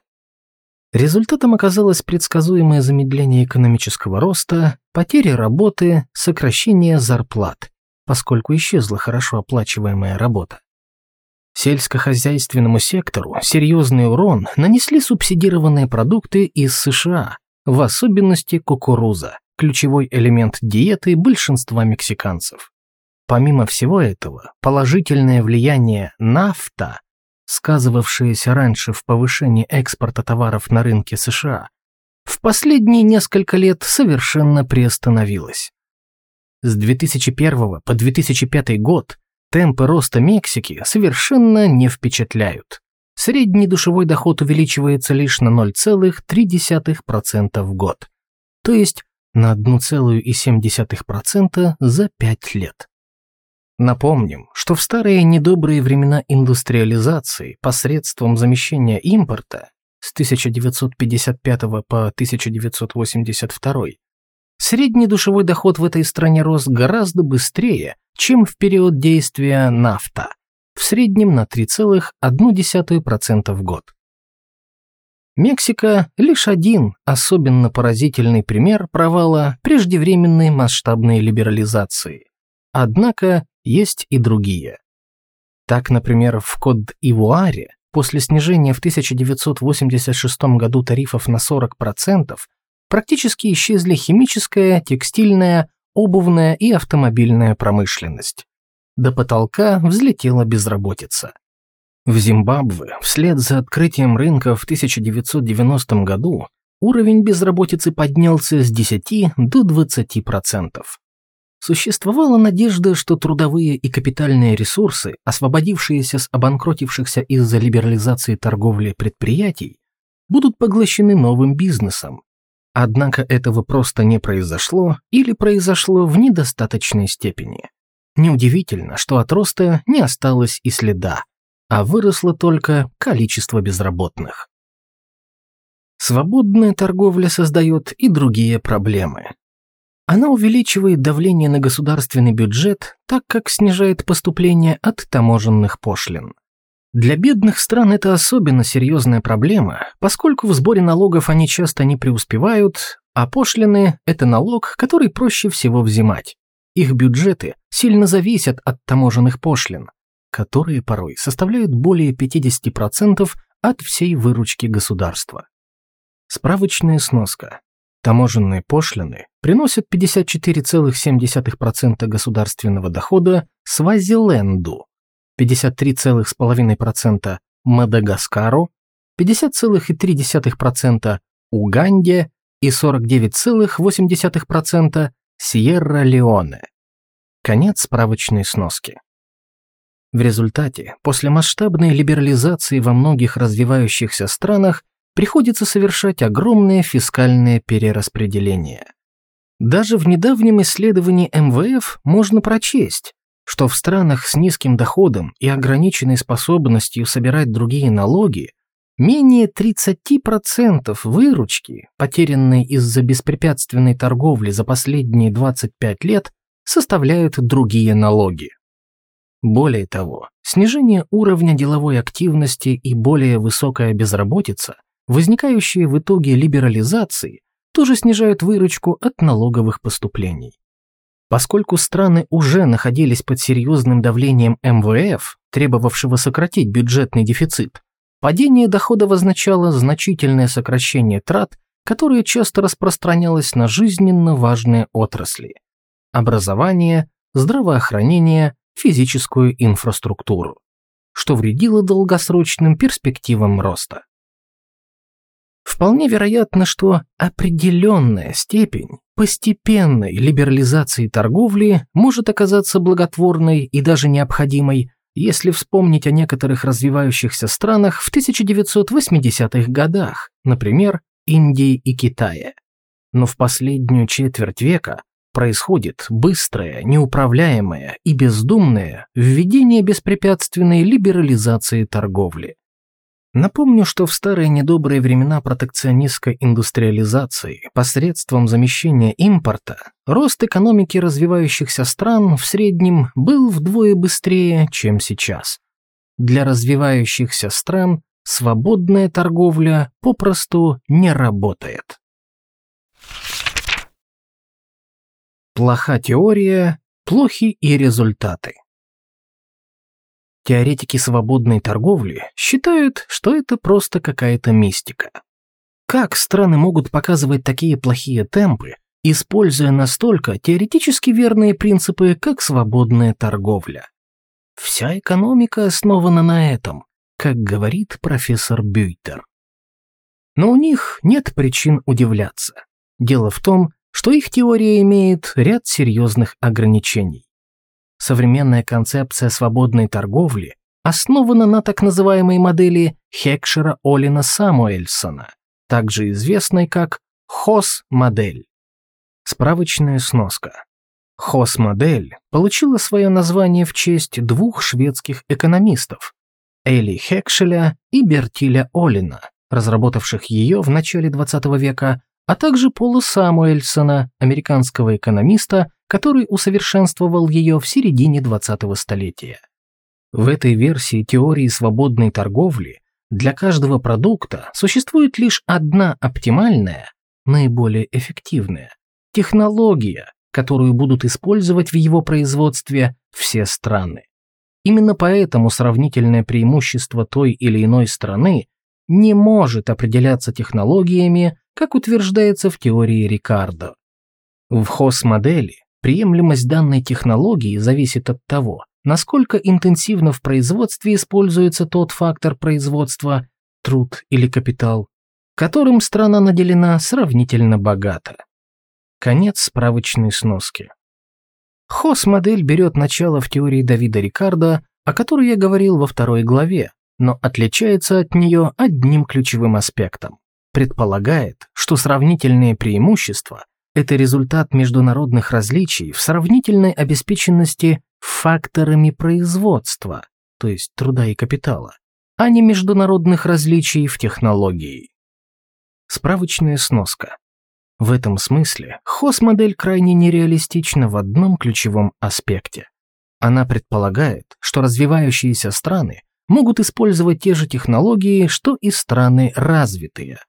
Результатом оказалось предсказуемое замедление экономического роста, потери работы, сокращение зарплат, поскольку исчезла хорошо оплачиваемая работа. Сельскохозяйственному сектору серьезный урон нанесли субсидированные продукты из США, в особенности кукуруза, ключевой элемент диеты большинства мексиканцев. Помимо всего этого, положительное влияние нафта, сказывавшееся раньше в повышении экспорта товаров на рынке США, в последние несколько лет совершенно приостановилось. С 2001 по 2005 год Темпы роста Мексики совершенно не впечатляют. Средний душевой доход увеличивается лишь на 0,3% в год, то есть на 1,7% за 5 лет. Напомним, что в старые недобрые времена индустриализации посредством замещения импорта с 1955 по 1982 Средний душевой доход в этой стране рос гораздо быстрее, чем в период действия нафта, в среднем на 3,1% в год. Мексика – лишь один особенно поразительный пример провала преждевременной масштабной либерализации. Однако есть и другие. Так, например, в Код-Ивуаре после снижения в 1986 году тарифов на 40% практически исчезли химическая, текстильная, обувная и автомобильная промышленность. До потолка взлетела безработица. В Зимбабве вслед за открытием рынка в 1990 году уровень безработицы поднялся с 10 до 20%. Существовала надежда, что трудовые и капитальные ресурсы, освободившиеся с обанкротившихся из-за либерализации торговли предприятий, будут поглощены новым бизнесом, Однако этого просто не произошло или произошло в недостаточной степени. Неудивительно, что от роста не осталось и следа, а выросло только количество безработных. Свободная торговля создает и другие проблемы. Она увеличивает давление на государственный бюджет, так как снижает поступление от таможенных пошлин. Для бедных стран это особенно серьезная проблема, поскольку в сборе налогов они часто не преуспевают, а пошлины – это налог, который проще всего взимать. Их бюджеты сильно зависят от таможенных пошлин, которые порой составляют более 50% от всей выручки государства. Справочная сноска. Таможенные пошлины приносят 54,7% государственного дохода Свазиленду, 53,5% Мадагаскару, 50,3% Уганде и 49,8% Сьерра-Леоне. Конец справочной сноски. В результате, после масштабной либерализации во многих развивающихся странах приходится совершать огромное фискальное перераспределение. Даже в недавнем исследовании МВФ можно прочесть, что в странах с низким доходом и ограниченной способностью собирать другие налоги менее 30% выручки, потерянной из-за беспрепятственной торговли за последние 25 лет, составляют другие налоги. Более того, снижение уровня деловой активности и более высокая безработица, возникающие в итоге либерализации, тоже снижают выручку от налоговых поступлений. Поскольку страны уже находились под серьезным давлением МВФ, требовавшего сократить бюджетный дефицит, падение доходов означало значительное сокращение трат, которое часто распространялось на жизненно важные отрасли – образование, здравоохранение, физическую инфраструктуру, что вредило долгосрочным перспективам роста. Вполне вероятно, что определенная степень постепенной либерализации торговли может оказаться благотворной и даже необходимой, если вспомнить о некоторых развивающихся странах в 1980-х годах, например, Индии и Китае. Но в последнюю четверть века происходит быстрое, неуправляемое и бездумное введение беспрепятственной либерализации торговли. Напомню, что в старые недобрые времена протекционистской индустриализации посредством замещения импорта рост экономики развивающихся стран в среднем был вдвое быстрее, чем сейчас. Для развивающихся стран свободная торговля попросту не работает. Плоха теория, плохи и результаты. Теоретики свободной торговли считают, что это просто какая-то мистика. Как страны могут показывать такие плохие темпы, используя настолько теоретически верные принципы, как свободная торговля? Вся экономика основана на этом, как говорит профессор Бюйтер. Но у них нет причин удивляться. Дело в том, что их теория имеет ряд серьезных ограничений. Современная концепция свободной торговли основана на так называемой модели Хекшера Олина Самуэльсона, также известной как ХОС-модель. Справочная сноска. ХОС-модель получила свое название в честь двух шведских экономистов Эли Хекшеля и Бертиля Олина, разработавших ее в начале XX века, а также Пола Самуэльсона, американского экономиста, который усовершенствовал ее в середине 20-го столетия. В этой версии теории свободной торговли для каждого продукта существует лишь одна оптимальная, наиболее эффективная технология, которую будут использовать в его производстве все страны. Именно поэтому сравнительное преимущество той или иной страны не может определяться технологиями, как утверждается в теории Рикардо. В ХОС-модели приемлемость данной технологии зависит от того, насколько интенсивно в производстве используется тот фактор производства, труд или капитал, которым страна наделена сравнительно богато. Конец справочной сноски. ХОС-модель берет начало в теории Давида Рикардо, о которой я говорил во второй главе, но отличается от нее одним ключевым аспектом. Предполагает, что сравнительные преимущества – это результат международных различий в сравнительной обеспеченности факторами производства, то есть труда и капитала, а не международных различий в технологии. Справочная сноска. В этом смысле ХОС-модель крайне нереалистична в одном ключевом аспекте. Она предполагает, что развивающиеся страны могут использовать те же технологии, что и страны развитые.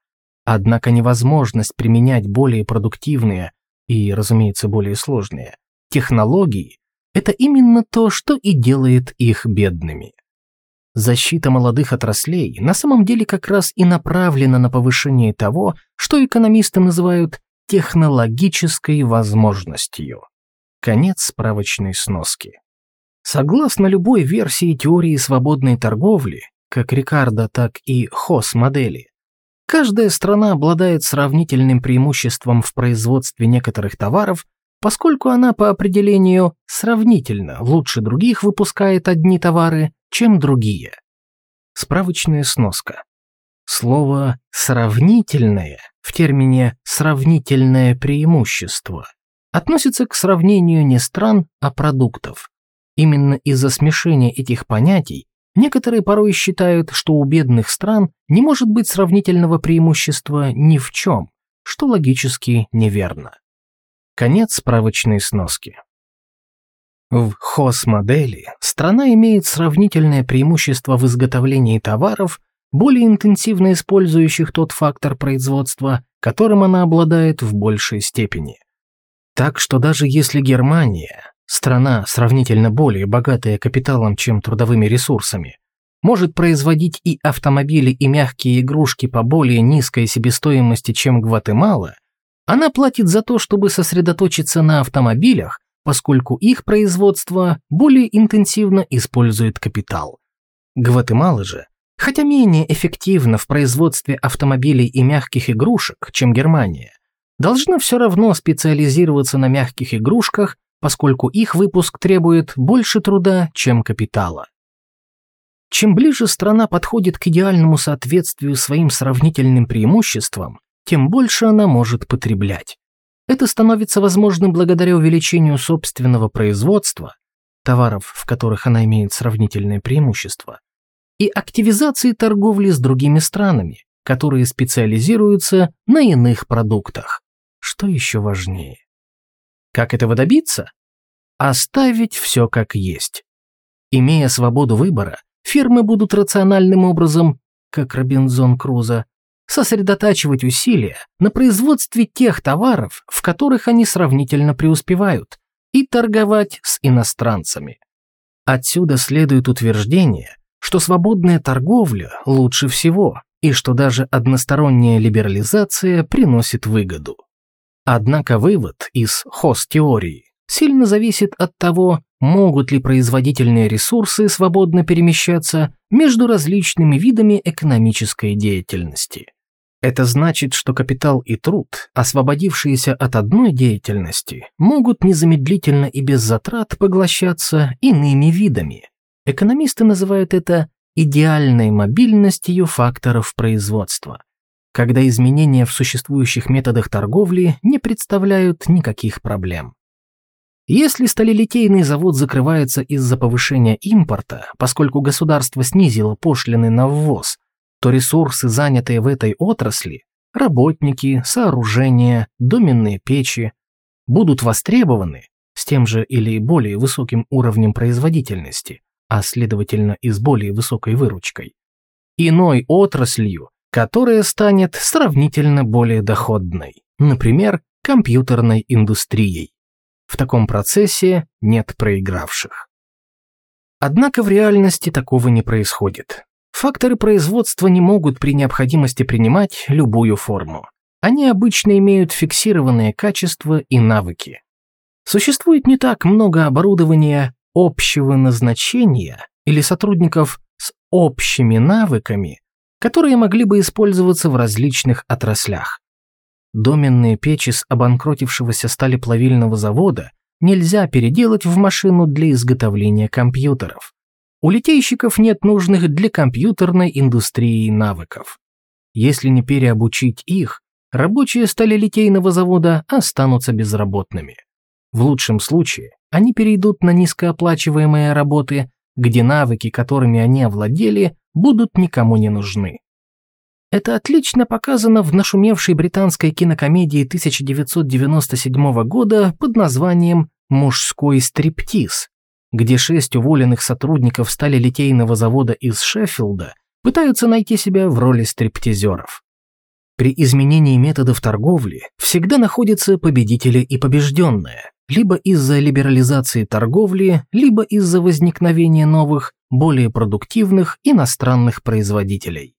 Однако невозможность применять более продуктивные и, разумеется, более сложные технологии – это именно то, что и делает их бедными. Защита молодых отраслей на самом деле как раз и направлена на повышение того, что экономисты называют технологической возможностью. Конец справочной сноски. Согласно любой версии теории свободной торговли, как Рикардо, так и Хос-модели, каждая страна обладает сравнительным преимуществом в производстве некоторых товаров, поскольку она по определению сравнительно лучше других выпускает одни товары, чем другие. Справочная сноска. Слово «сравнительное» в термине «сравнительное преимущество» относится к сравнению не стран, а продуктов. Именно из-за смешения этих понятий некоторые порой считают, что у бедных стран не может быть сравнительного преимущества ни в чем, что логически неверно. Конец справочной сноски. В ХОС-модели страна имеет сравнительное преимущество в изготовлении товаров, более интенсивно использующих тот фактор производства, которым она обладает в большей степени. Так что даже если Германия, страна сравнительно более богатая капиталом, чем трудовыми ресурсами, может производить и автомобили, и мягкие игрушки по более низкой себестоимости, чем Гватемала, она платит за то, чтобы сосредоточиться на автомобилях, поскольку их производство более интенсивно использует капитал. Гватемала же, хотя менее эффективна в производстве автомобилей и мягких игрушек, чем Германия, должна все равно специализироваться на мягких игрушках, поскольку их выпуск требует больше труда, чем капитала. Чем ближе страна подходит к идеальному соответствию своим сравнительным преимуществам, тем больше она может потреблять. Это становится возможным благодаря увеличению собственного производства, товаров, в которых она имеет сравнительное преимущество, и активизации торговли с другими странами, которые специализируются на иных продуктах. Что еще важнее? Как этого добиться? Оставить все как есть. Имея свободу выбора, фирмы будут рациональным образом, как Робинзон Крузо, сосредотачивать усилия на производстве тех товаров, в которых они сравнительно преуспевают, и торговать с иностранцами. Отсюда следует утверждение, что свободная торговля лучше всего и что даже односторонняя либерализация приносит выгоду. Однако вывод из хост-теории сильно зависит от того, могут ли производительные ресурсы свободно перемещаться между различными видами экономической деятельности. Это значит, что капитал и труд, освободившиеся от одной деятельности, могут незамедлительно и без затрат поглощаться иными видами. Экономисты называют это идеальной мобильностью факторов производства, когда изменения в существующих методах торговли не представляют никаких проблем. Если сталелитейный завод закрывается из-за повышения импорта, поскольку государство снизило пошлины на ввоз, то ресурсы, занятые в этой отрасли, работники, сооружения, доменные печи, будут востребованы с тем же или более высоким уровнем производительности, а следовательно и с более высокой выручкой, иной отраслью, которая станет сравнительно более доходной, например, компьютерной индустрией. В таком процессе нет проигравших. Однако в реальности такого не происходит. Факторы производства не могут при необходимости принимать любую форму. Они обычно имеют фиксированные качества и навыки. Существует не так много оборудования общего назначения или сотрудников с общими навыками, которые могли бы использоваться в различных отраслях. Доменные печи с обанкротившегося сталеплавильного завода нельзя переделать в машину для изготовления компьютеров. У литейщиков нет нужных для компьютерной индустрии навыков. Если не переобучить их, рабочие сталелитейного завода останутся безработными. В лучшем случае они перейдут на низкооплачиваемые работы, где навыки, которыми они овладели, будут никому не нужны. Это отлично показано в нашумевшей британской кинокомедии 1997 года под названием «Мужской стриптиз», где шесть уволенных сотрудников стали литейного завода из Шеффилда пытаются найти себя в роли стриптизеров. При изменении методов торговли всегда находятся победители и побежденные, либо из-за либерализации торговли, либо из-за возникновения новых, более продуктивных иностранных производителей.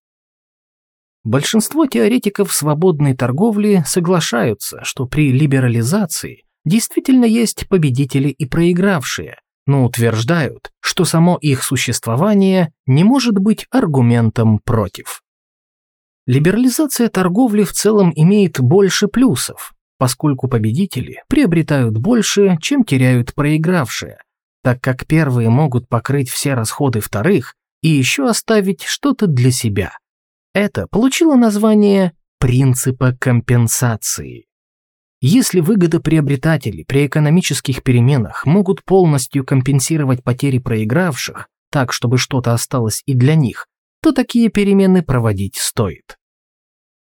Большинство теоретиков свободной торговли соглашаются, что при либерализации действительно есть победители и проигравшие, но утверждают, что само их существование не может быть аргументом против. Либерализация торговли в целом имеет больше плюсов, поскольку победители приобретают больше, чем теряют проигравшие, так как первые могут покрыть все расходы вторых и еще оставить что-то для себя. Это получило название принципа компенсации. Если выгодоприобретатели при экономических переменах могут полностью компенсировать потери проигравших, так чтобы что-то осталось и для них, то такие перемены проводить стоит.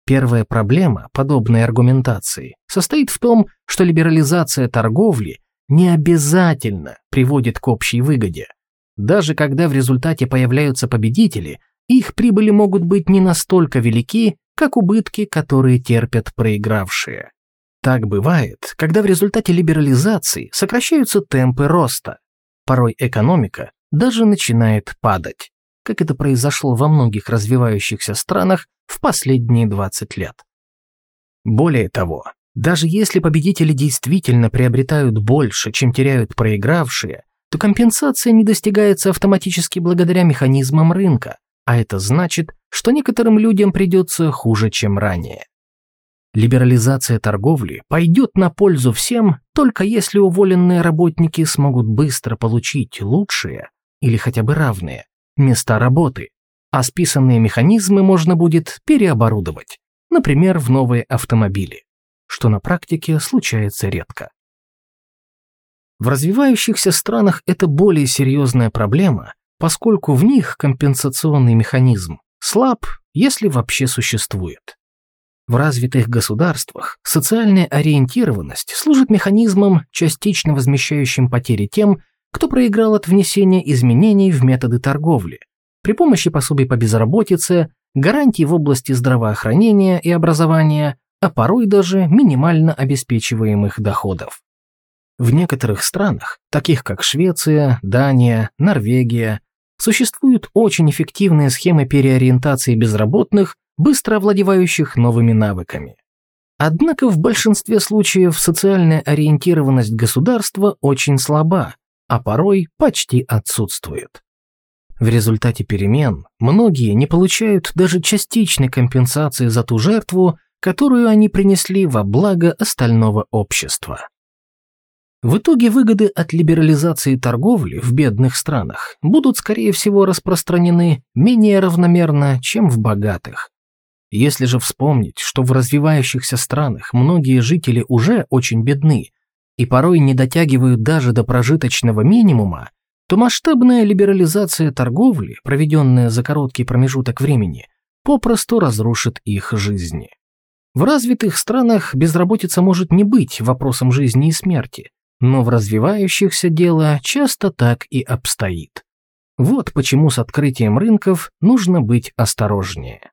Первая проблема подобной аргументации состоит в том, что либерализация торговли не обязательно приводит к общей выгоде. Даже когда в результате появляются победители, их прибыли могут быть не настолько велики, как убытки, которые терпят проигравшие. Так бывает, когда в результате либерализации сокращаются темпы роста. Порой экономика даже начинает падать, как это произошло во многих развивающихся странах в последние 20 лет. Более того, даже если победители действительно приобретают больше, чем теряют проигравшие, то компенсация не достигается автоматически благодаря механизмам рынка, а это значит, что некоторым людям придется хуже, чем ранее. Либерализация торговли пойдет на пользу всем, только если уволенные работники смогут быстро получить лучшие или хотя бы равные места работы, а списанные механизмы можно будет переоборудовать, например, в новые автомобили, что на практике случается редко. В развивающихся странах это более серьезная проблема, поскольку в них компенсационный механизм слаб, если вообще существует. В развитых государствах социальная ориентированность служит механизмом, частично возмещающим потери тем, кто проиграл от внесения изменений в методы торговли, при помощи пособий по безработице, гарантий в области здравоохранения и образования, а порой даже минимально обеспечиваемых доходов. В некоторых странах, таких как Швеция, Дания, Норвегия, существуют очень эффективные схемы переориентации безработных, быстро овладевающих новыми навыками. Однако в большинстве случаев социальная ориентированность государства очень слаба, а порой почти отсутствует. В результате перемен многие не получают даже частичной компенсации за ту жертву, которую они принесли во благо остального общества. В итоге выгоды от либерализации торговли в бедных странах будут, скорее всего, распространены менее равномерно, чем в богатых. Если же вспомнить, что в развивающихся странах многие жители уже очень бедны и порой не дотягивают даже до прожиточного минимума, то масштабная либерализация торговли, проведенная за короткий промежуток времени, попросту разрушит их жизни. В развитых странах безработица может не быть вопросом жизни и смерти, но в развивающихся дело часто так и обстоит. Вот почему с открытием рынков нужно быть осторожнее.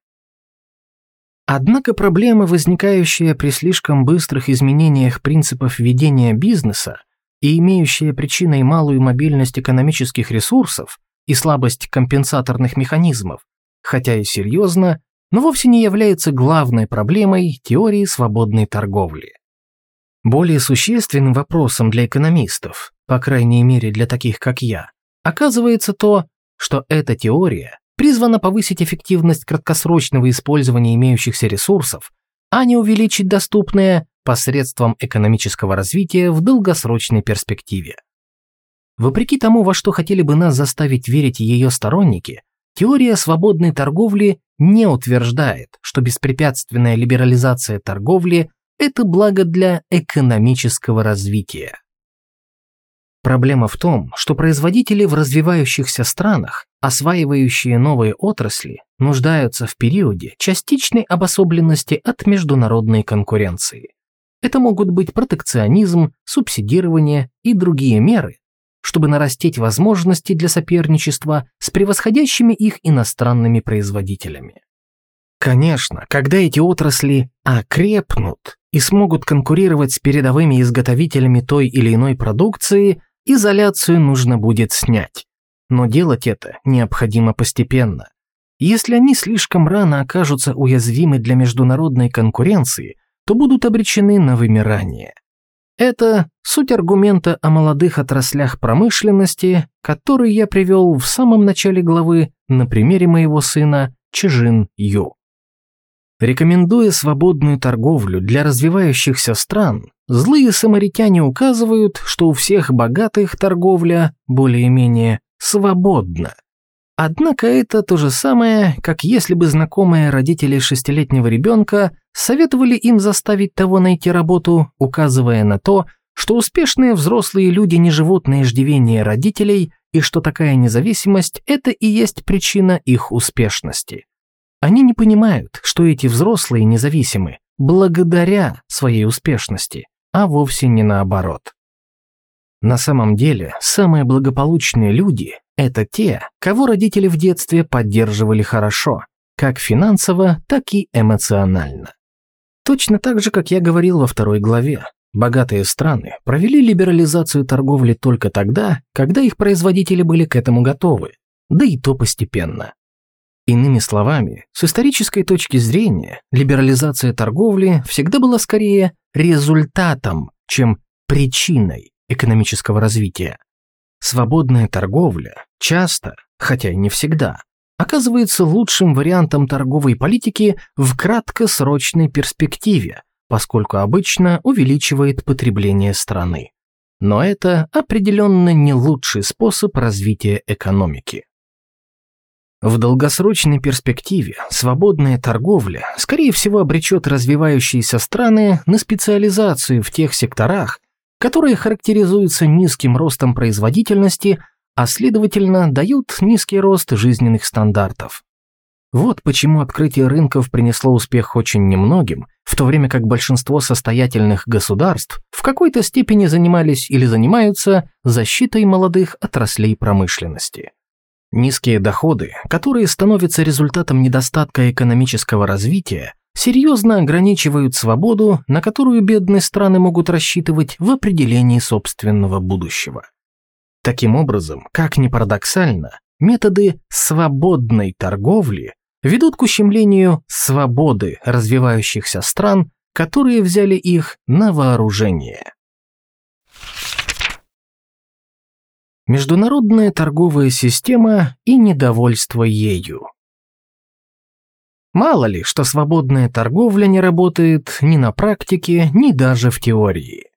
Однако проблема, возникающая при слишком быстрых изменениях принципов ведения бизнеса и имеющая причиной малую мобильность экономических ресурсов и слабость компенсаторных механизмов, хотя и серьезно, но вовсе не является главной проблемой теории свободной торговли. Более существенным вопросом для экономистов, по крайней мере для таких как я, оказывается то, что эта теория призвана повысить эффективность краткосрочного использования имеющихся ресурсов, а не увеличить доступное посредством экономического развития в долгосрочной перспективе. Вопреки тому, во что хотели бы нас заставить верить ее сторонники, теория свободной торговли не утверждает, что беспрепятственная либерализация торговли это благо для экономического развития. Проблема в том, что производители в развивающихся странах, осваивающие новые отрасли, нуждаются в периоде частичной обособленности от международной конкуренции. Это могут быть протекционизм, субсидирование и другие меры, чтобы нарастить возможности для соперничества с превосходящими их иностранными производителями. Конечно, когда эти отрасли окрепнут и смогут конкурировать с передовыми изготовителями той или иной продукции, изоляцию нужно будет снять. Но делать это необходимо постепенно. Если они слишком рано окажутся уязвимы для международной конкуренции, то будут обречены на вымирание. Это суть аргумента о молодых отраслях промышленности, который я привел в самом начале главы на примере моего сына Чжин Ю. Рекомендуя свободную торговлю для развивающихся стран, злые самаритяне указывают, что у всех богатых торговля более-менее свободна. Однако это то же самое, как если бы знакомые родители шестилетнего ребенка советовали им заставить того найти работу, указывая на то, что успешные взрослые люди не живут на иждивении родителей и что такая независимость – это и есть причина их успешности. Они не понимают, что эти взрослые независимы благодаря своей успешности, а вовсе не наоборот. На самом деле, самые благополучные люди – это те, кого родители в детстве поддерживали хорошо, как финансово, так и эмоционально. Точно так же, как я говорил во второй главе, богатые страны провели либерализацию торговли только тогда, когда их производители были к этому готовы, да и то постепенно. Иными словами, с исторической точки зрения, либерализация торговли всегда была скорее результатом, чем причиной экономического развития. Свободная торговля часто, хотя и не всегда, оказывается лучшим вариантом торговой политики в краткосрочной перспективе, поскольку обычно увеличивает потребление страны. Но это определенно не лучший способ развития экономики. В долгосрочной перспективе свободная торговля, скорее всего, обречет развивающиеся страны на специализацию в тех секторах, которые характеризуются низким ростом производительности, а следовательно дают низкий рост жизненных стандартов. Вот почему открытие рынков принесло успех очень немногим, в то время как большинство состоятельных государств в какой-то степени занимались или занимаются защитой молодых отраслей промышленности. Низкие доходы, которые становятся результатом недостатка экономического развития, серьезно ограничивают свободу, на которую бедные страны могут рассчитывать в определении собственного будущего. Таким образом, как ни парадоксально, методы свободной торговли ведут к ущемлению свободы развивающихся стран, которые взяли их на вооружение. Международная торговая система и недовольство ею. Мало ли, что свободная торговля не работает ни на практике, ни даже в теории.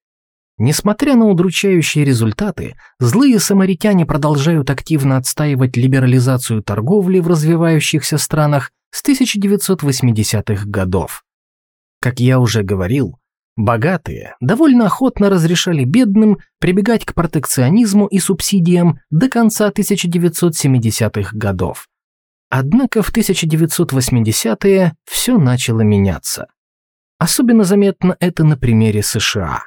Несмотря на удручающие результаты, злые самаритяне продолжают активно отстаивать либерализацию торговли в развивающихся странах с 1980-х годов. Как я уже говорил, Богатые довольно охотно разрешали бедным прибегать к протекционизму и субсидиям до конца 1970-х годов. Однако в 1980-е все начало меняться. Особенно заметно это на примере США.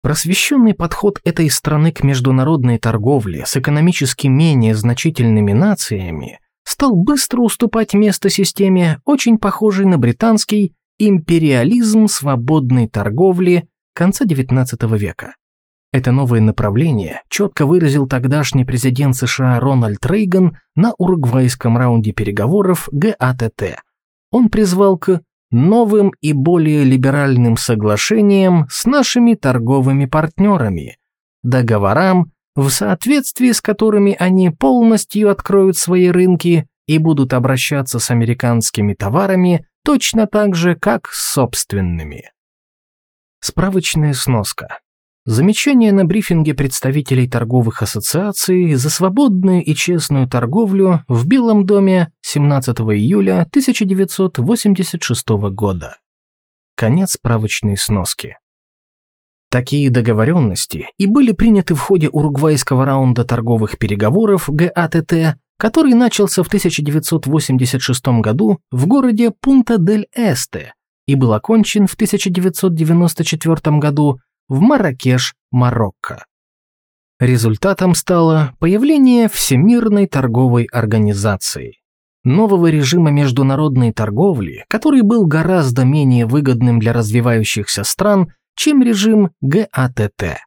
Просвещенный подход этой страны к международной торговле с экономически менее значительными нациями стал быстро уступать место системе, очень похожей на британский империализм свободной торговли конца XIX века. Это новое направление четко выразил тогдашний президент США Рональд Рейган на уругвайском раунде переговоров ГАТТ. Он призвал к новым и более либеральным соглашениям с нашими торговыми партнерами, договорам, в соответствии с которыми они полностью откроют свои рынки и будут обращаться с американскими товарами точно так же, как с собственными. Справочная сноска. Замечание на брифинге представителей торговых ассоциаций за свободную и честную торговлю в Белом доме 17 июля 1986 года. Конец справочной сноски. Такие договоренности и были приняты в ходе уругвайского раунда торговых переговоров ГАТТ который начался в 1986 году в городе Пунта-дель-Эсте и был окончен в 1994 году в Марракеш, Марокко. Результатом стало появление Всемирной торговой организации, нового режима международной торговли, который был гораздо менее выгодным для развивающихся стран, чем режим ГАТТ.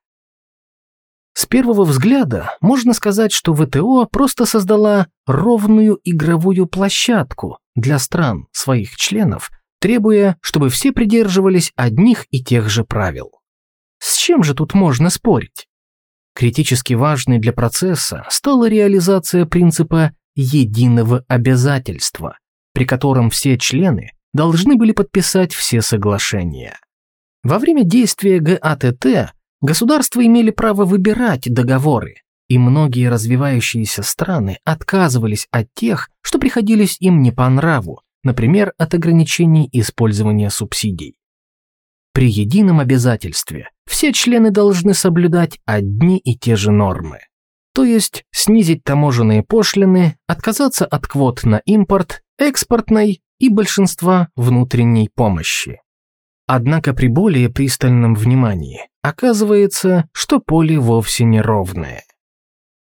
С первого взгляда можно сказать, что ВТО просто создала ровную игровую площадку для стран, своих членов, требуя, чтобы все придерживались одних и тех же правил. С чем же тут можно спорить? Критически важной для процесса стала реализация принципа единого обязательства, при котором все члены должны были подписать все соглашения. Во время действия ГАТТ Государства имели право выбирать договоры, и многие развивающиеся страны отказывались от тех, что приходились им не по нраву, например, от ограничений использования субсидий. При едином обязательстве все члены должны соблюдать одни и те же нормы. То есть снизить таможенные пошлины, отказаться от квот на импорт, экспортной и большинства внутренней помощи. Однако при более пристальном внимании оказывается, что поле вовсе не ровное.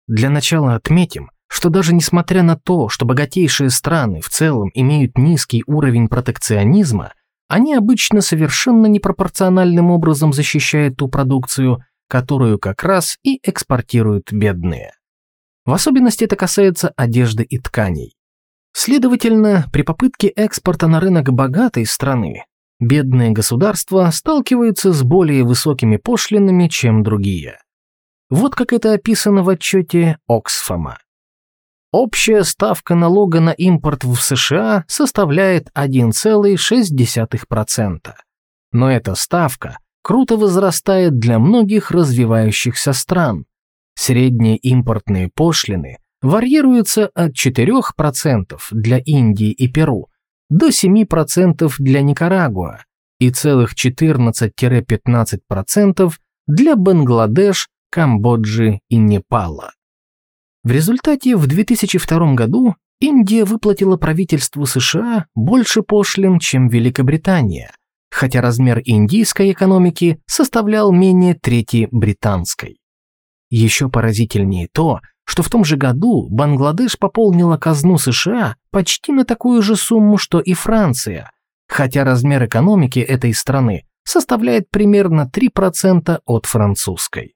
Для начала отметим, что даже несмотря на то, что богатейшие страны в целом имеют низкий уровень протекционизма, они обычно совершенно непропорциональным образом защищают ту продукцию, которую как раз и экспортируют бедные. В особенности это касается одежды и тканей. Следовательно, при попытке экспорта на рынок богатой страны, бедные государства сталкиваются с более высокими пошлинами, чем другие. Вот как это описано в отчете Оксфама. Общая ставка налога на импорт в США составляет 1,6%. Но эта ставка круто возрастает для многих развивающихся стран. Средние импортные пошлины варьируются от 4% для Индии и Перу до 7% для Никарагуа и целых 14-15% для Бангладеш, Камбоджи и Непала. В результате в 2002 году Индия выплатила правительству США больше пошлин, чем Великобритания, хотя размер индийской экономики составлял менее трети британской. Еще поразительнее то, что в том же году Бангладеш пополнила казну США почти на такую же сумму, что и Франция, хотя размер экономики этой страны составляет примерно 3% от французской.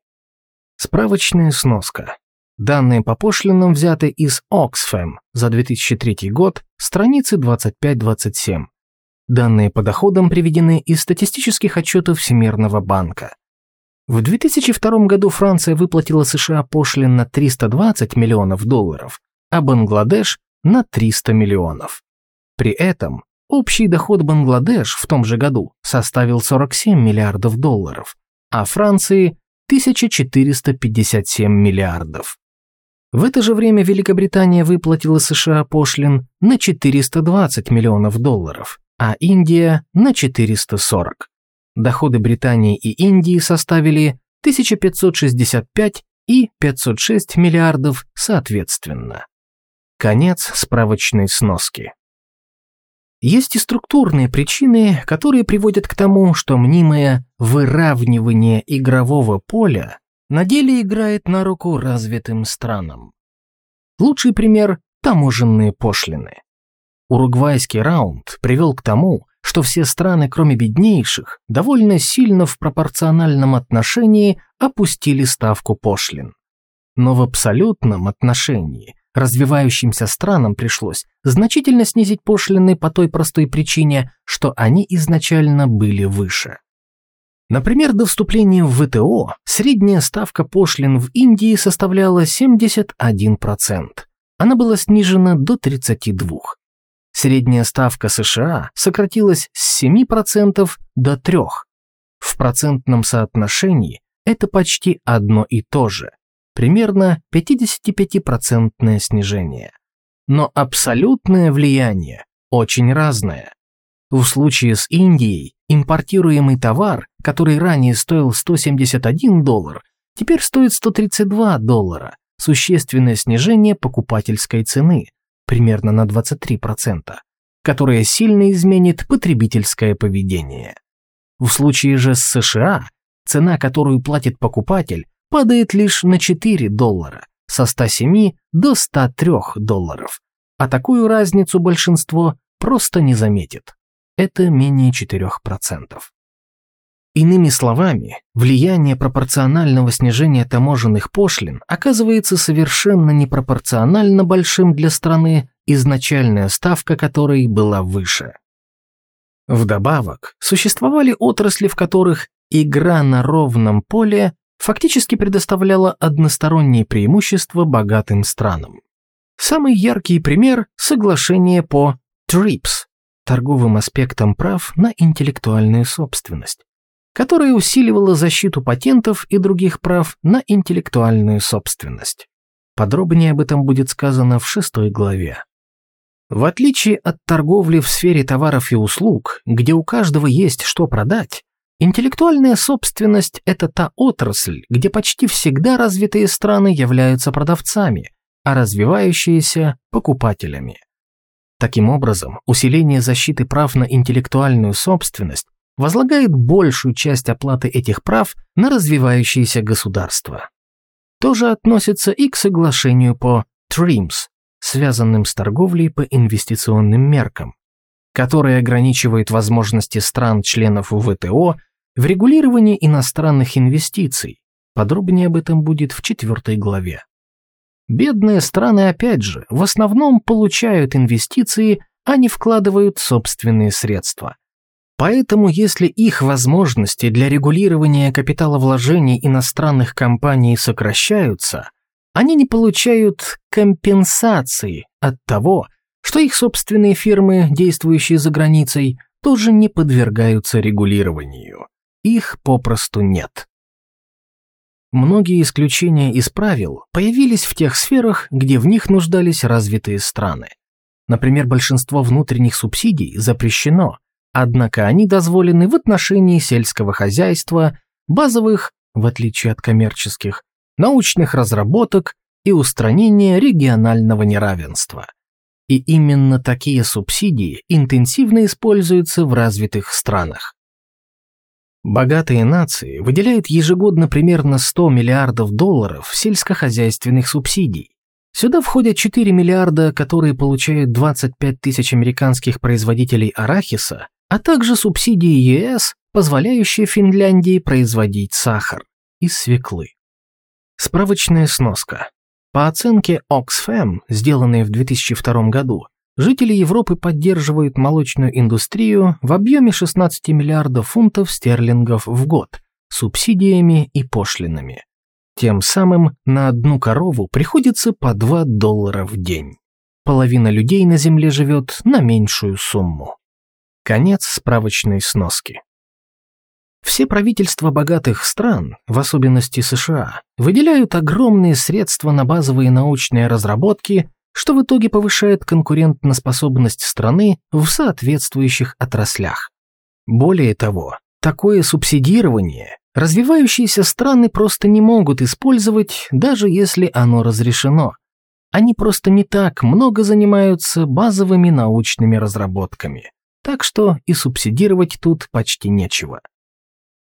Справочная сноска. Данные по пошлинам взяты из Oxfam за 2003 год, страницы 25-27. Данные по доходам приведены из статистических отчетов Всемирного банка. В 2002 году Франция выплатила США пошлин на 320 миллионов долларов, а Бангладеш – на 300 миллионов. При этом общий доход Бангладеш в том же году составил 47 миллиардов долларов, а Франции – 1457 миллиардов. В это же время Великобритания выплатила США пошлин на 420 миллионов долларов, а Индия на 440. Доходы Британии и Индии составили 1565 и 506 миллиардов соответственно. Конец справочной сноски. Есть и структурные причины, которые приводят к тому, что мнимое выравнивание игрового поля на деле играет на руку развитым странам. Лучший пример – таможенные пошлины. Уругвайский раунд привел к тому, что все страны, кроме беднейших, довольно сильно в пропорциональном отношении опустили ставку пошлин. Но в абсолютном отношении развивающимся странам пришлось значительно снизить пошлины по той простой причине, что они изначально были выше. Например, до вступления в ВТО средняя ставка пошлин в Индии составляла 71%. Она была снижена до 32%. Средняя ставка США сократилась с 7% до 3%. В процентном соотношении это почти одно и то же, примерно 55% снижение. Но абсолютное влияние очень разное. В случае с Индией импортируемый товар, который ранее стоил 171 доллар, теперь стоит 132 доллара, существенное снижение покупательской цены, примерно на 23%, которое сильно изменит потребительское поведение. В случае же с США цена, которую платит покупатель, падает лишь на 4 доллара, со 107 до 103 долларов, а такую разницу большинство просто не заметит это менее 4%. Иными словами, влияние пропорционального снижения таможенных пошлин оказывается совершенно непропорционально большим для страны, изначальная ставка которой была выше. Вдобавок, существовали отрасли, в которых игра на ровном поле фактически предоставляла односторонние преимущества богатым странам. Самый яркий пример – соглашение по TRIPS торговым аспектом прав на интеллектуальную собственность, которая усиливала защиту патентов и других прав на интеллектуальную собственность. Подробнее об этом будет сказано в шестой главе. В отличие от торговли в сфере товаров и услуг, где у каждого есть что продать, интеллектуальная собственность – это та отрасль, где почти всегда развитые страны являются продавцами, а развивающиеся – покупателями. Таким образом, усиление защиты прав на интеллектуальную собственность возлагает большую часть оплаты этих прав на развивающиеся государства. То же относится и к соглашению по TRIMS, связанным с торговлей по инвестиционным меркам. который ограничивает возможности стран-членов ВТО в регулировании иностранных инвестиций. Подробнее об этом будет в четвертой главе. Бедные страны, опять же, в основном получают инвестиции, а не вкладывают собственные средства. Поэтому, если их возможности для регулирования капиталовложений иностранных компаний сокращаются, они не получают компенсации от того, что их собственные фирмы, действующие за границей, тоже не подвергаются регулированию. Их попросту нет. Многие исключения из правил появились в тех сферах, где в них нуждались развитые страны. Например, большинство внутренних субсидий запрещено, однако они дозволены в отношении сельского хозяйства, базовых, в отличие от коммерческих, научных разработок и устранения регионального неравенства. И именно такие субсидии интенсивно используются в развитых странах. Богатые нации выделяют ежегодно примерно 100 миллиардов долларов сельскохозяйственных субсидий. Сюда входят 4 миллиарда, которые получают 25 тысяч американских производителей арахиса, а также субсидии ЕС, позволяющие Финляндии производить сахар из свеклы. Справочная сноска. По оценке Oxfam, сделанной в 2002 году, жители Европы поддерживают молочную индустрию в объеме 16 миллиардов фунтов стерлингов в год субсидиями и пошлинами. Тем самым на одну корову приходится по 2 доллара в день. Половина людей на Земле живет на меньшую сумму. Конец справочной сноски. Все правительства богатых стран, в особенности США, выделяют огромные средства на базовые научные разработки, что в итоге повышает конкурентоспособность страны в соответствующих отраслях. Более того, такое субсидирование развивающиеся страны просто не могут использовать, даже если оно разрешено. Они просто не так много занимаются базовыми научными разработками, так что и субсидировать тут почти нечего.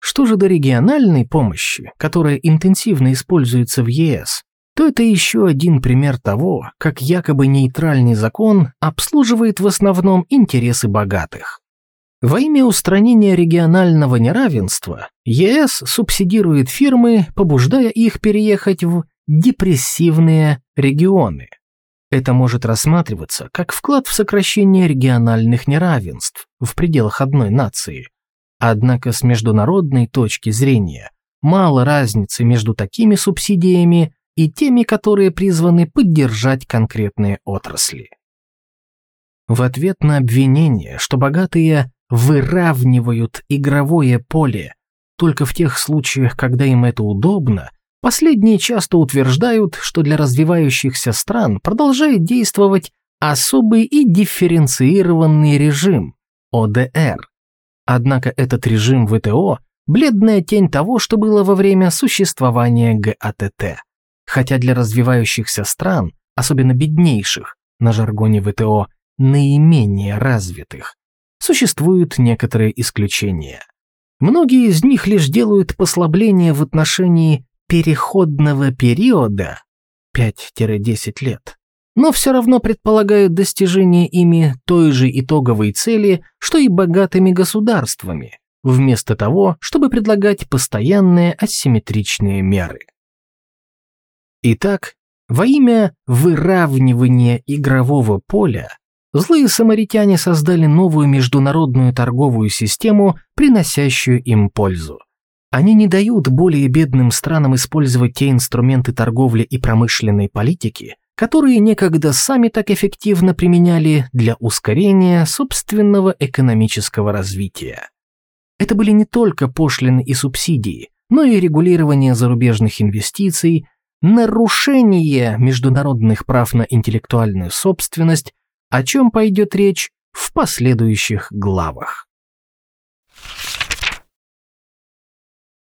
Что же до региональной помощи, которая интенсивно используется в ЕС, то это еще один пример того, как якобы нейтральный закон обслуживает в основном интересы богатых. Во имя устранения регионального неравенства ЕС субсидирует фирмы, побуждая их переехать в депрессивные регионы. Это может рассматриваться как вклад в сокращение региональных неравенств в пределах одной нации, Однако с международной точки зрения мало разницы между такими субсидиями и теми, которые призваны поддержать конкретные отрасли. В ответ на обвинение, что богатые выравнивают игровое поле только в тех случаях, когда им это удобно, последние часто утверждают, что для развивающихся стран продолжает действовать особый и дифференцированный режим – ОДР, Однако этот режим ВТО – бледная тень того, что было во время существования ГАТТ. Хотя для развивающихся стран, особенно беднейших, на жаргоне ВТО наименее развитых, существуют некоторые исключения. Многие из них лишь делают послабление в отношении переходного периода 5-10 лет но все равно предполагают достижение ими той же итоговой цели, что и богатыми государствами, вместо того, чтобы предлагать постоянные асимметричные меры. Итак, во имя выравнивания игрового поля злые самаритяне создали новую международную торговую систему, приносящую им пользу. Они не дают более бедным странам использовать те инструменты торговли и промышленной политики, которые некогда сами так эффективно применяли для ускорения собственного экономического развития. Это были не только пошлины и субсидии, но и регулирование зарубежных инвестиций, нарушение международных прав на интеллектуальную собственность, о чем пойдет речь в последующих главах.